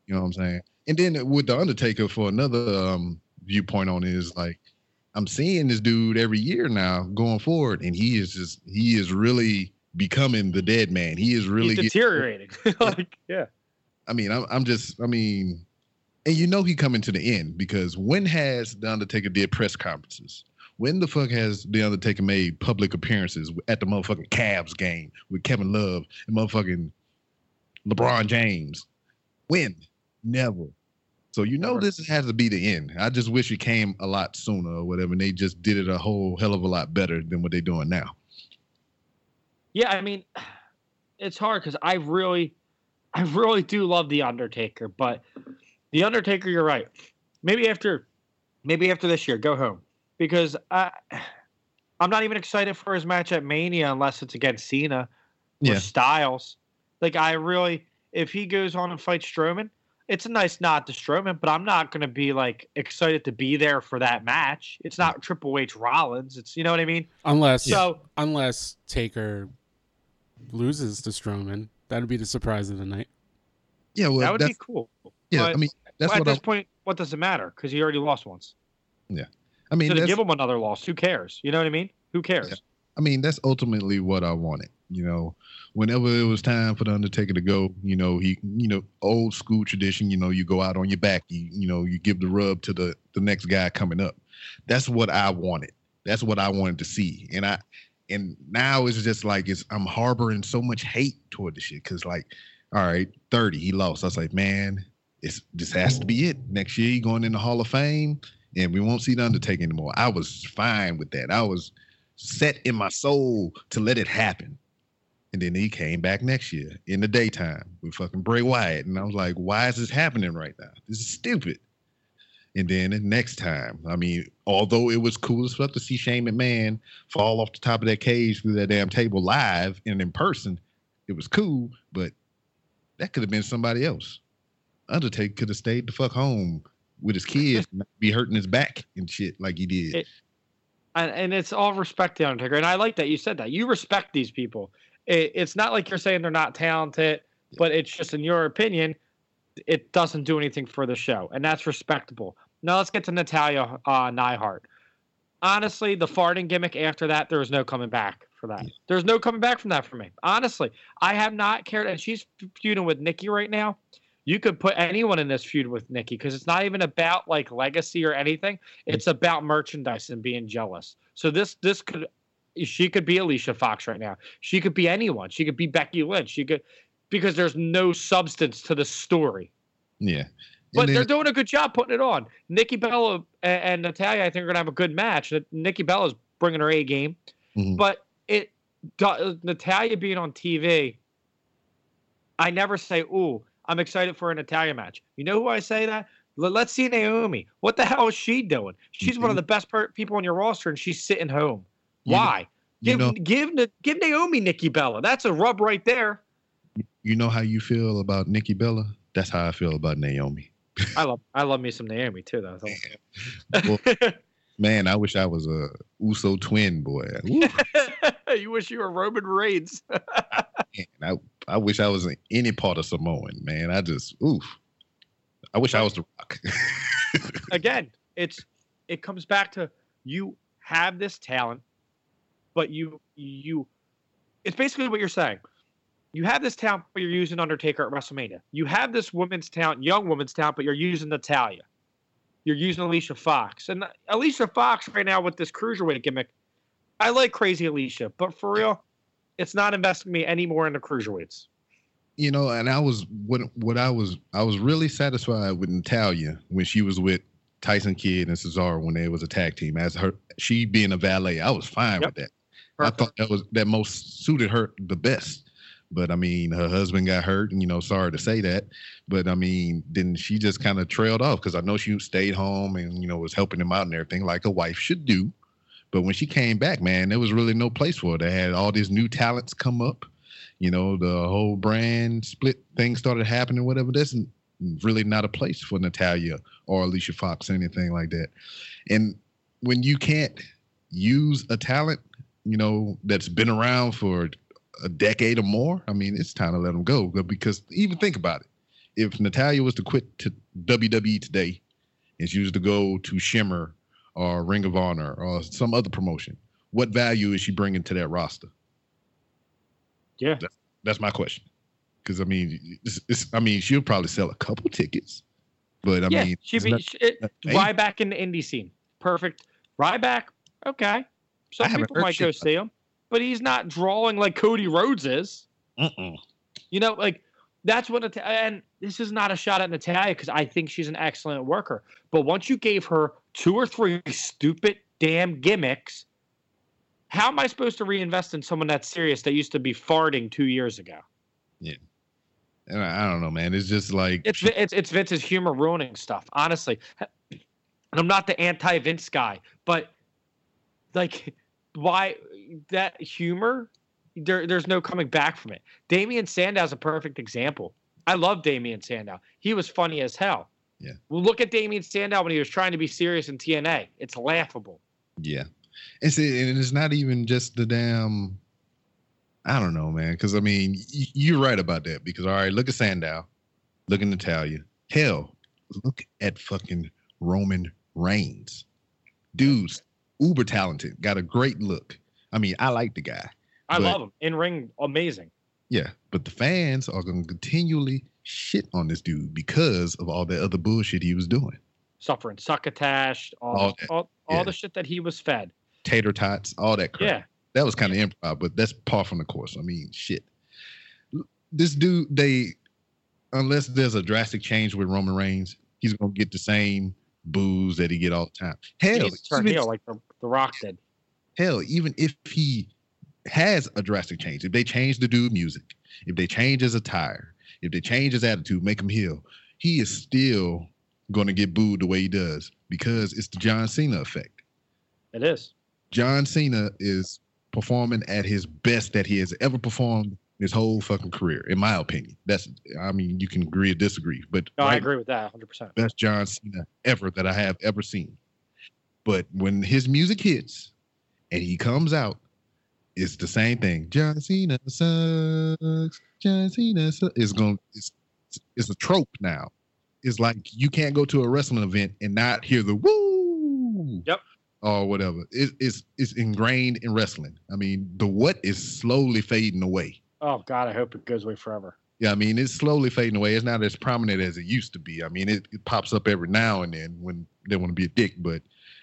Speaker 7: You know what I'm saying? And then with the Undertaker, for another um, viewpoint on it is like, I'm seeing this dude every year now going forward, and he is just he is really becoming the dead man. He is really
Speaker 1: he's
Speaker 7: getting-
Speaker 1: deteriorating. (laughs) like, yeah.
Speaker 7: I mean, I'm, I'm just, I mean, and you know he coming to the end because when has the Undertaker did press conferences? When the fuck has the Undertaker made public appearances at the motherfucking Cavs game with Kevin Love and motherfucking LeBron James? When? Never. So you know
Speaker 1: Never.
Speaker 7: this has to be the end. I just wish it came a lot sooner or whatever. And they just did it a whole hell of a lot better than what they're doing now.
Speaker 1: Yeah, I mean, (sighs) it's hard because I really, I really do love the Undertaker, but the Undertaker, you're right. Maybe after, maybe after this year, go home because I, I'm not even excited for his match at Mania unless it's against Cena or
Speaker 7: Yeah.
Speaker 1: Styles. Like I really, if he goes on and fights Strowman, it's a nice nod to Strowman, but I'm not going to be like excited to be there for that match. It's not Triple H Rollins. It's you know what I mean.
Speaker 4: Unless
Speaker 1: So
Speaker 4: unless Taker loses to Strowman, that'd be the surprise of the night.
Speaker 7: Yeah, well,
Speaker 1: that would
Speaker 7: that's,
Speaker 1: be cool.
Speaker 7: yeah. I mean, that's
Speaker 1: well, at
Speaker 7: what I,
Speaker 1: this point, what does it matter? Because he already lost once.
Speaker 7: Yeah, I mean.
Speaker 1: So to give him another loss, who cares? You know what I mean? Who cares?
Speaker 7: I mean, that's ultimately what I wanted. You know, whenever it was time for the Undertaker to go, you know, he, you know, old school tradition. You know, you go out on your back. You, you know, you give the rub to the the next guy coming up. That's what I wanted. That's what I wanted to see. And I, and now it's just like it's I'm harboring so much hate toward the shit because like, all right, thirty, he lost. I was like, man, it's this has to be it. Next year, he going in the Hall of Fame, and we won't see the Undertaker anymore. I was fine with that. I was set in my soul to let it happen. And then he came back next year in the daytime with fucking Bray Wyatt. And I was like, why is this happening right now? This is stupid. And then the next time, I mean, although it was cool as fuck to see Shane McMahon fall off the top of that cage through that damn table live and in person, it was cool, but that could have been somebody else. Undertaker could have stayed the fuck home with his kids, and be hurting his back and shit like he did.
Speaker 1: It- and, and it's all respect to Undertaker. And I like that you said that. You respect these people. It, it's not like you're saying they're not talented, but it's just in your opinion, it doesn't do anything for the show, and that's respectable. Now let's get to Natalya uh, Neidhart. Honestly, the farting gimmick after that, there was no coming back for that. There's no coming back from that for me. Honestly, I have not cared, and she's feuding with Nikki right now. You could put anyone in this feud with Nikki because it's not even about like legacy or anything. It's about merchandise and being jealous. So this this could she could be Alicia Fox right now. She could be anyone. She could be Becky Lynch. She could because there's no substance to the story.
Speaker 7: yeah.
Speaker 1: But they're doing a good job putting it on. Nikki Bella and, Natalya, I think, are gonna have a good match. Nikki Bella's bringing her A game,
Speaker 7: Mhm.
Speaker 1: but it Natalya being on TV. I never say, "Ooh, I'm excited for an Natalya match." You know who I say that? Let- Let's see Naomi. What the hell is she doing? She's one of the best per- people on your roster, and she's sitting home.
Speaker 7: You know-
Speaker 1: Why?
Speaker 7: you
Speaker 1: give
Speaker 7: know-
Speaker 1: give give Naomi Nikki Bella. That's a rub right there.
Speaker 7: you know how you feel about Nikki Bella? That's how I feel about Naomi.
Speaker 1: I love I love me some Naomi too, though.
Speaker 7: Well, (laughs) man, I wish I was a Uso twin boy. (laughs)
Speaker 1: You wish you were Roman Reigns. (laughs)
Speaker 7: man, I, I wish I was in any part of Samoan, man. I just, oof. I wish I was the rock.
Speaker 1: Again, it's it comes back to you have this talent, but you you it's basically what you're saying. You have this talent, but you're using Undertaker at WrestleMania. You have this woman's talent, young woman's talent, but you're using Natalya. You're using Alicia Fox. And uh, Alicia Fox right now with this cruiserweight gimmick, I like crazy Alicia, but for real, it's not investing me anymore in the cruiserweights.
Speaker 7: you know, and I was what what I was I was really satisfied with Natalya when she was with Tyson Kidd and Cesaro when they was a tag team as her she being a valet. I was fine
Speaker 1: Yep.
Speaker 7: with that. I thought that was that most suited her the best. But I mean, her husband got hurt, and you know, sorry to say that. But I mean, then she just kind of trailed off because I know she stayed home and you know was helping him out and everything like a wife should do. But when she came back, man, there was really no place for her. They had all these new talents come up. You know, the whole brand split thing started happening, whatever. N- really not a place for Natalya or Alicia Fox or anything like that. And when you can't use a talent, you know, that's been around for a decade or more, I mean, it's time to let them go. Because even think about it. If Natalya was to quit to WWE today and she was to go to Shimmer or Ring of Honor or some other promotion, what value is she bringing to that roster?
Speaker 1: Yeah.
Speaker 7: That's my question. Because I mean, it's, it's, I mean, she'll probably sell a couple tickets, but I
Speaker 1: yeah,
Speaker 7: mean,
Speaker 1: she be
Speaker 7: not-
Speaker 1: she, it, Ryback in the indie scene. Perfect. Ryback, okay. Some people might go see him, but he's not drawing like Cody Rhodes is.
Speaker 7: Mm-mm.
Speaker 1: You know, like that's what. Nat- and this is not a shot at Natalya because I think she's an excellent worker. But once you gave her two or three stupid damn gimmicks, how am I supposed to reinvest in someone that's serious that used to be farting two years ago? Yeah.
Speaker 7: And I, I don't know, man. It's just like
Speaker 1: It's it's it's Vince's humor ruining stuff, honestly. (clears throat) And I'm not the anti Vince guy, but like, why that humor? There, there's no coming back from it. Damien Sandow's a perfect example. I love Damien Sandow. He was funny as hell.
Speaker 7: Yeah.
Speaker 1: Well, look at Damien Sandow when he was trying to be serious in TNA. It's laughable.
Speaker 7: Yeah. And and it's not even just the damn. I don't know, man. Because I mean, y- you're right about that. Because all right, look at Sandow, look at Natalya. Hell, look at fucking Roman Reigns. Dude's uber talented, got a great look. I mean, I like the guy.
Speaker 1: I
Speaker 7: But-
Speaker 1: love him. In ring, amazing.
Speaker 7: Yeah, but the fans are going to continually shit on this dude because of all that other bullshit he was doing.
Speaker 1: Suffering succotash, all,
Speaker 7: All that,
Speaker 1: all, all the shit that he was fed.
Speaker 7: Tater tots, all that crap.
Speaker 1: Yeah.
Speaker 7: that was kind of improv, but that's par from the course. I mean, shit. This dude, they, unless there's a drastic change with Roman Reigns, he's gonna get the same booze that he get all the time. Hell,
Speaker 1: to turn
Speaker 7: even,
Speaker 1: heel like the, the Rock did.
Speaker 7: hell, even if he has a drastic change, if they change the dude music, if they change his attire, if they change his attitude, make him heel, he is still gonna get booed the way he does because it's the John Cena effect.
Speaker 1: It is.
Speaker 7: John Cena is performing at his best that he has ever performed his whole fucking career, in my opinion. That's I mean, you can agree or disagree, but
Speaker 1: No, I agree with that 100%.
Speaker 7: best John Cena ever that I have ever seen. But when his music hits and he comes out, it's the same thing. John Cena sucks. John Cena sucks. It's going it's it's a trope now. It's like you can't go to a wrestling event and not hear the woo.
Speaker 1: Yep.
Speaker 7: Or whatever. It, it's it's ingrained in wrestling. I mean, the what is slowly fading away.
Speaker 1: Oh, God, I hope it goes away forever.
Speaker 7: Yeah, I mean, it's slowly fading away. It's not as prominent as it used to be. I mean, it, it pops up every now and then when they want to be a dick, but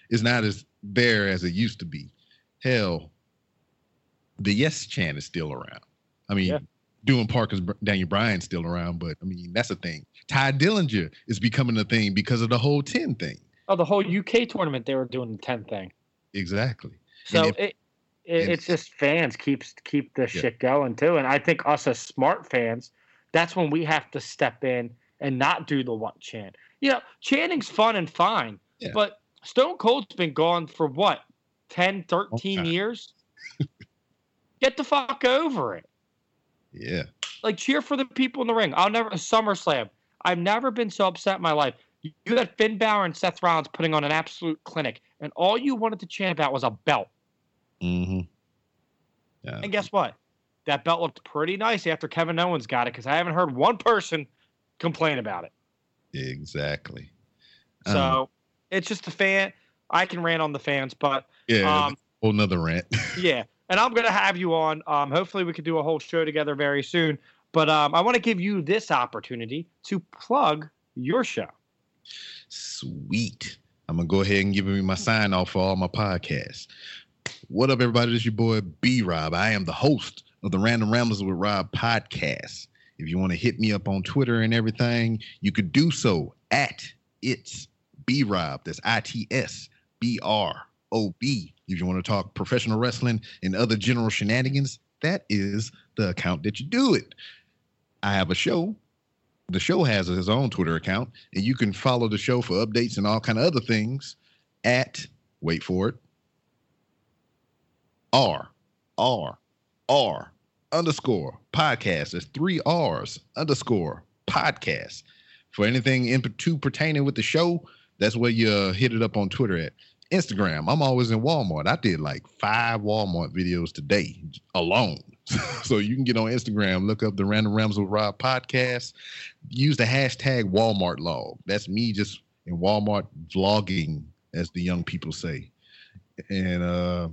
Speaker 7: it's not as there as it used to be. Hell, the Yes chant is still around. I mean,
Speaker 1: Yeah.
Speaker 7: doing Parker's Daniel Bryan's still around, but I mean, that's a thing. Tye Dillinger is becoming a thing because of the whole 10 thing.
Speaker 1: Oh, the whole UK tournament, they were doing the 10 thing.
Speaker 7: Exactly.
Speaker 1: So
Speaker 7: if-
Speaker 1: it, it it's just fans keeps keep the
Speaker 7: Yeah.
Speaker 1: shit going too, and I think us as smart fans, that's when we have to step in and not do the what chant. You know, chanting's fun and fine,
Speaker 7: Yeah.
Speaker 1: but Stone Cold's been gone for what 10, 13
Speaker 7: time.
Speaker 1: years. (laughs) Get the fuck over it.
Speaker 7: Yeah.
Speaker 1: Like cheer for the people in the ring. I'll never SummerSlam. I've never been so upset in my life. You had Finn Balor and Seth Rollins putting on an absolute clinic, and all you wanted to chant about was a belt.
Speaker 7: Mm-hmm. Yeah.
Speaker 1: And guess what? That belt looked pretty nice after Kevin Owens got it because I haven't heard one person complain about it.
Speaker 7: Exactly.
Speaker 1: So
Speaker 7: Um,
Speaker 1: it's just a fan. I can rant on the fans, but
Speaker 7: yeah.
Speaker 1: um,
Speaker 7: whole nother rant. (laughs)
Speaker 1: yeah. And I'm gonna have you on. Um, hopefully we could do a whole show together very soon. But um, I want to give you this opportunity to plug your show.
Speaker 7: Sweet. I'm gonna go ahead and give me my sign off for all my podcasts. What up, everybody? This is your boy B Rob. I am the host of the Random Ramblers with Rob podcast. If you want to hit me up on Twitter and everything, you could do so at it's B Rob. That's I T S B R O B. If you want to talk professional wrestling and other general shenanigans, that is the account that you do it. I have a show the show has his own Twitter account, and you can follow the show for updates and all kind of other things at wait for it R R R underscore podcast. There's three R's underscore podcast. For anything in to pertaining with the show, that's where you uh, hit it up on Twitter at. Instagram. I'm always in Walmart. I did like five Walmart videos today alone. (laughs) so you can get on Instagram, look up the Random Rams with Rob podcast, use the hashtag Walmart log. That's me just in Walmart vlogging, as the young people say. And uh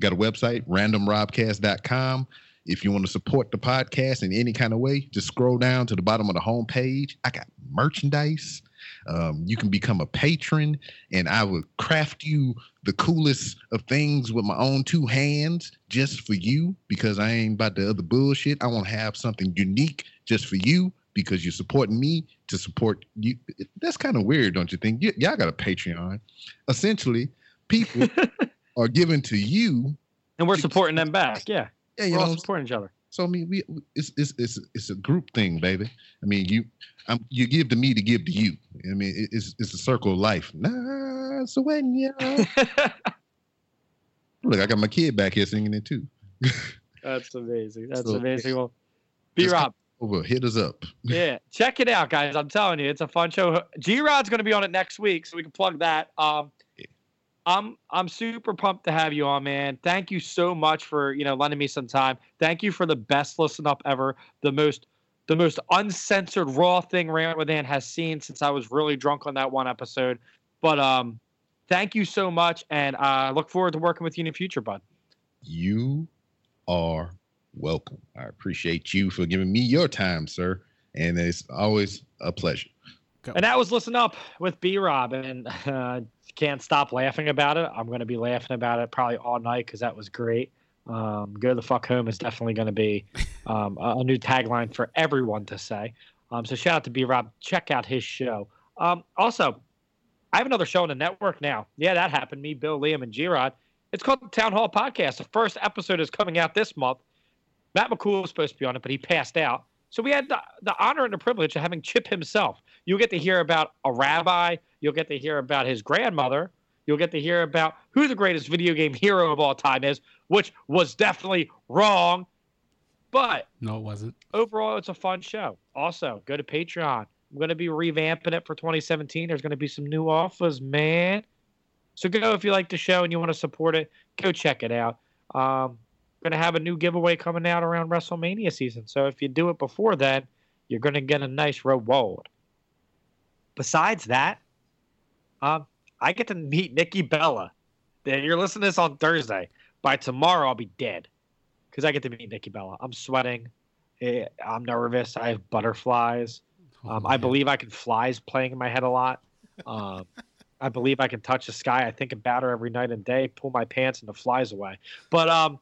Speaker 7: got a website, randomrobcast.com. If you want to support the podcast in any kind of way, just scroll down to the bottom of the homepage. I got merchandise. Um, you can become a patron, and I will craft you the coolest of things with my own two hands just for you because I ain't about the other bullshit. I want to have something unique just for you because you're supporting me to support you. That's kind of weird, don't you think? Y- y'all got a Patreon. Essentially, people (laughs) are given to you.
Speaker 1: And we're supporting them back. Yeah.
Speaker 7: Yeah, you
Speaker 1: We're all supporting each other.
Speaker 7: so I mean, we it's it's it's it's a group thing, baby. I mean, you um, you give to me to give to you. I mean, it's it's a circle of life. Nah, so when you look, I got my kid back here singing it too.
Speaker 1: That's amazing. That's
Speaker 7: So-
Speaker 1: amazing. Well, B Rob,
Speaker 7: Over, hit us up.
Speaker 1: yeah, check it out, guys. I'm telling you, it's a fun show. G Rod's going to be on it next week, so we can plug that. Um, I'm I'm super pumped to have you on, man. Thank you so much for you know lending me some time. Thank you for the best listen up ever, the most the most uncensored raw thing Rant with Ant has seen since I was really drunk on that one episode. But um, thank you so much, and I uh, look forward to working with you in the future, bud.
Speaker 7: You are welcome. I appreciate you for giving me your time, sir. And it's always a pleasure.
Speaker 1: And that was Listen Up with B Rob. And (laughs) uh, can't stop laughing about it. I'm going to be laughing about it probably all night because that was great. Um, Go the fuck home is definitely going to be um, a, a new tagline for everyone to say. Um, so shout out to B Rob. Check out his show. Um, also, I have another show on the network now. Yeah, that happened. Me, Bill, Liam, and G Rod. It's called the Town Hall Podcast. The first episode is coming out this month. Matt McCool was supposed to be on it, but he passed out. So we had the, the honor and the privilege of having Chip himself. You'll get to hear about a rabbi. You'll get to hear about his grandmother. You'll get to hear about who the greatest video game hero of all time is, which was definitely wrong. But
Speaker 4: No, it wasn't.
Speaker 1: overall, it's a fun show. Also, go to Patreon. I'm going to be revamping it for 2017. There's going to be some new offers, man. So go if you like the show and you want to support it. Go check it out. Um, going to have a new giveaway coming out around WrestleMania season. So if you do it before then, you're going to get a nice reward. Besides that, um, I get to meet Nikki Bella. Then You're listening to this on Thursday. By tomorrow, I'll be dead because I get to meet Nikki Bella. I'm sweating. Eh, I'm nervous. I have butterflies. Um, I believe I can flies playing in my head a lot. Um, (laughs) I believe I can touch the sky. I think about her every night and day. Pull my pants and the flies away. But um,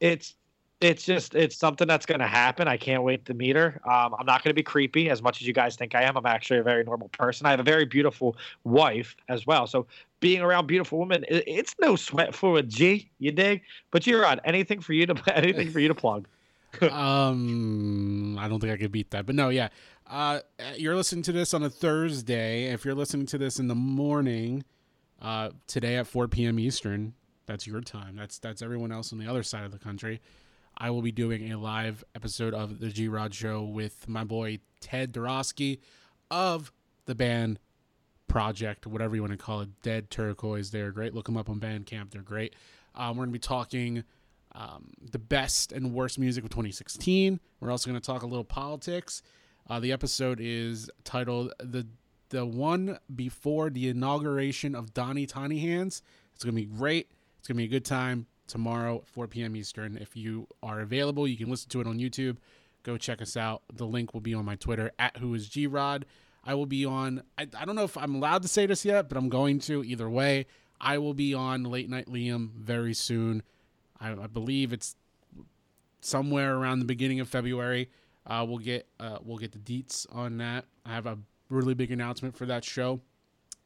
Speaker 1: it's it's just it's something that's going to happen. I can't wait to meet her. Um, I'm not going to be creepy as much as you guys think I am. I'm actually a very normal person. I have a very beautiful wife as well. So being around beautiful women, it, it's no sweat for a G. You dig? But you're on anything for you to (laughs) anything for you to plug. (laughs)
Speaker 4: um, I don't think I could beat that, but no, yeah. Uh, you're listening to this on a Thursday. If you're listening to this in the morning, uh, today at 4 p.m. Eastern, that's your time. That's that's everyone else on the other side of the country. I will be doing a live episode of the G Rod Show with my boy Ted Dorosky of the band Project, whatever you want to call it. Dead Turquoise. They're great. Look them up on Bandcamp. They're great. Um, we're gonna be talking um, the best and worst music of 2016. We're also going to talk a little politics. Uh, the episode is titled "the the one before the inauguration of Donnie Tiny Hands." It's going to be great. It's going to be a good time tomorrow, 4 p.m. Eastern. If you are available, you can listen to it on YouTube. Go check us out. The link will be on my Twitter at Who Is G Rod. I will be on. I, I don't know if I'm allowed to say this yet, but I'm going to either way. I will be on Late Night Liam very soon. I, I believe it's somewhere around the beginning of February. Uh, we'll get uh, we'll get the deets on that. I have a really big announcement for that show.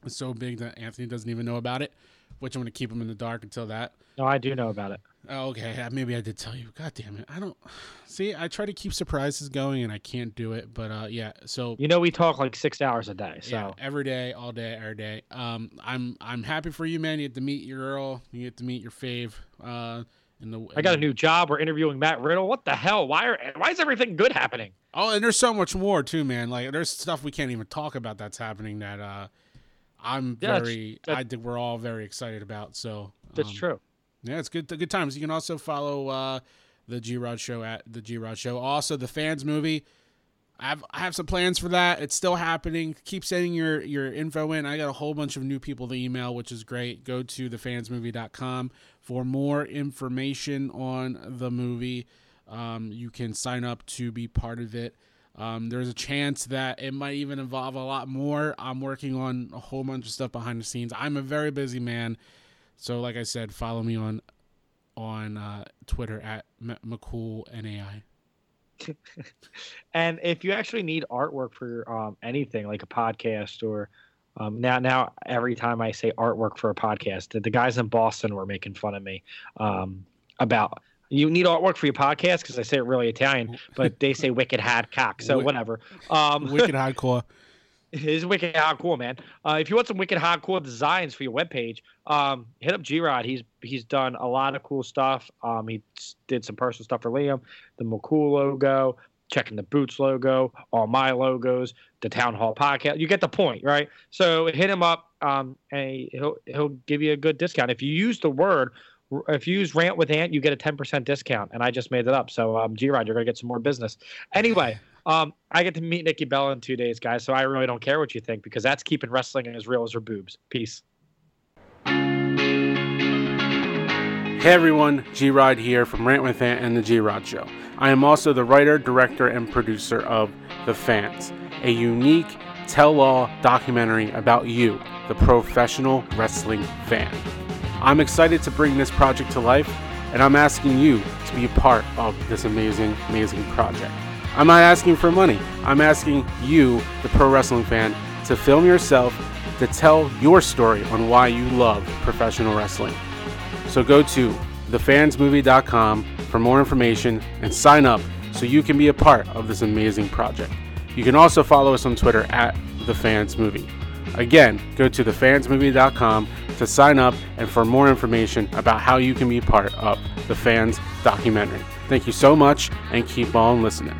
Speaker 4: It's so big that Anthony doesn't even know about it, which I'm going to keep them in the dark until that.
Speaker 1: No, I do know about it.
Speaker 4: Oh, okay, maybe I did tell you. God damn it! I don't see. I try to keep surprises going, and I can't do it. But uh, yeah. So
Speaker 1: You know, we talk like six hours a day. So
Speaker 4: yeah, every day, all day, every day. Um, I'm I'm happy for you, man. You get to meet your girl. You get to meet your fave. Uh, in the
Speaker 1: I got a new job. We're interviewing Matt Riddle. What the hell? Why are why is everything good happening?
Speaker 4: Oh, and there's so much more too, man. Like there's stuff we can't even talk about that's happening that uh, I'm
Speaker 1: Yeah, that's-
Speaker 4: very. I think we're all very excited about. So
Speaker 1: That's
Speaker 4: um,
Speaker 1: true.
Speaker 4: Yeah, it's good. Good times. You can also follow uh, the G Rod Show at the G Rod Show. Also, the fans movie. I have I have some plans for that. It's still happening. Keep sending your your info in. I got a whole bunch of new people to email, which is great. Go to thefansmovie.com for more information on the movie. Um, you can sign up to be part of it. Um, there's a chance that it might even involve a lot more. I'm working on a whole bunch of stuff behind the scenes. I'm a very busy man. So, like I said, follow me on on uh, Twitter at M- McCoolNAI. (laughs)
Speaker 1: And if you actually need artwork for um, anything like a podcast or um, now now every time I say artwork for a podcast, the, the guys in Boston were making fun of me um, about you need artwork for your podcast because I say it really Italian, but they say wicked had cock. So whatever. Um, (laughs)
Speaker 4: Wicked hardcore.
Speaker 1: It's wicked hardcore, man. Uh, if you want some wicked hardcore designs for your webpage, um, hit up G Rod. He's he's done a lot of cool stuff. Um, he did some personal stuff for Liam, the McCool logo, checking the Boots logo, all my logos, the Town Hall podcast. You get the point, right? So hit him up, um, and he- he'll he'll give you a good discount if you use the word. If you use rant with Ant, you get a ten percent discount, and I just made it up. So, um, G Rod, you're gonna get some more business. Anyway, um, I get to meet Nikki Bella in two days, guys. So I really don't care what you think because that's keeping wrestling as real as her boobs. Peace.
Speaker 4: Hey everyone, G Rod here from Rant with Ant and the G Rod Show. I am also the writer, director, and producer of The Fans, a unique tell all documentary about you, the professional wrestling fan. I'm excited to bring this project to life, and I'm asking you to be a part of this amazing, amazing project. I'm not asking for money, I'm asking you, the pro wrestling fan, to film yourself to tell your story on why you love professional wrestling. So go to thefansmovie.com for more information and sign up so you can be a part of this amazing project. You can also follow us on Twitter at thefansmovie. Again, go to thefansmovie.com to sign up and for more information about how you can be part of the Fans documentary. Thank you so much and keep on listening.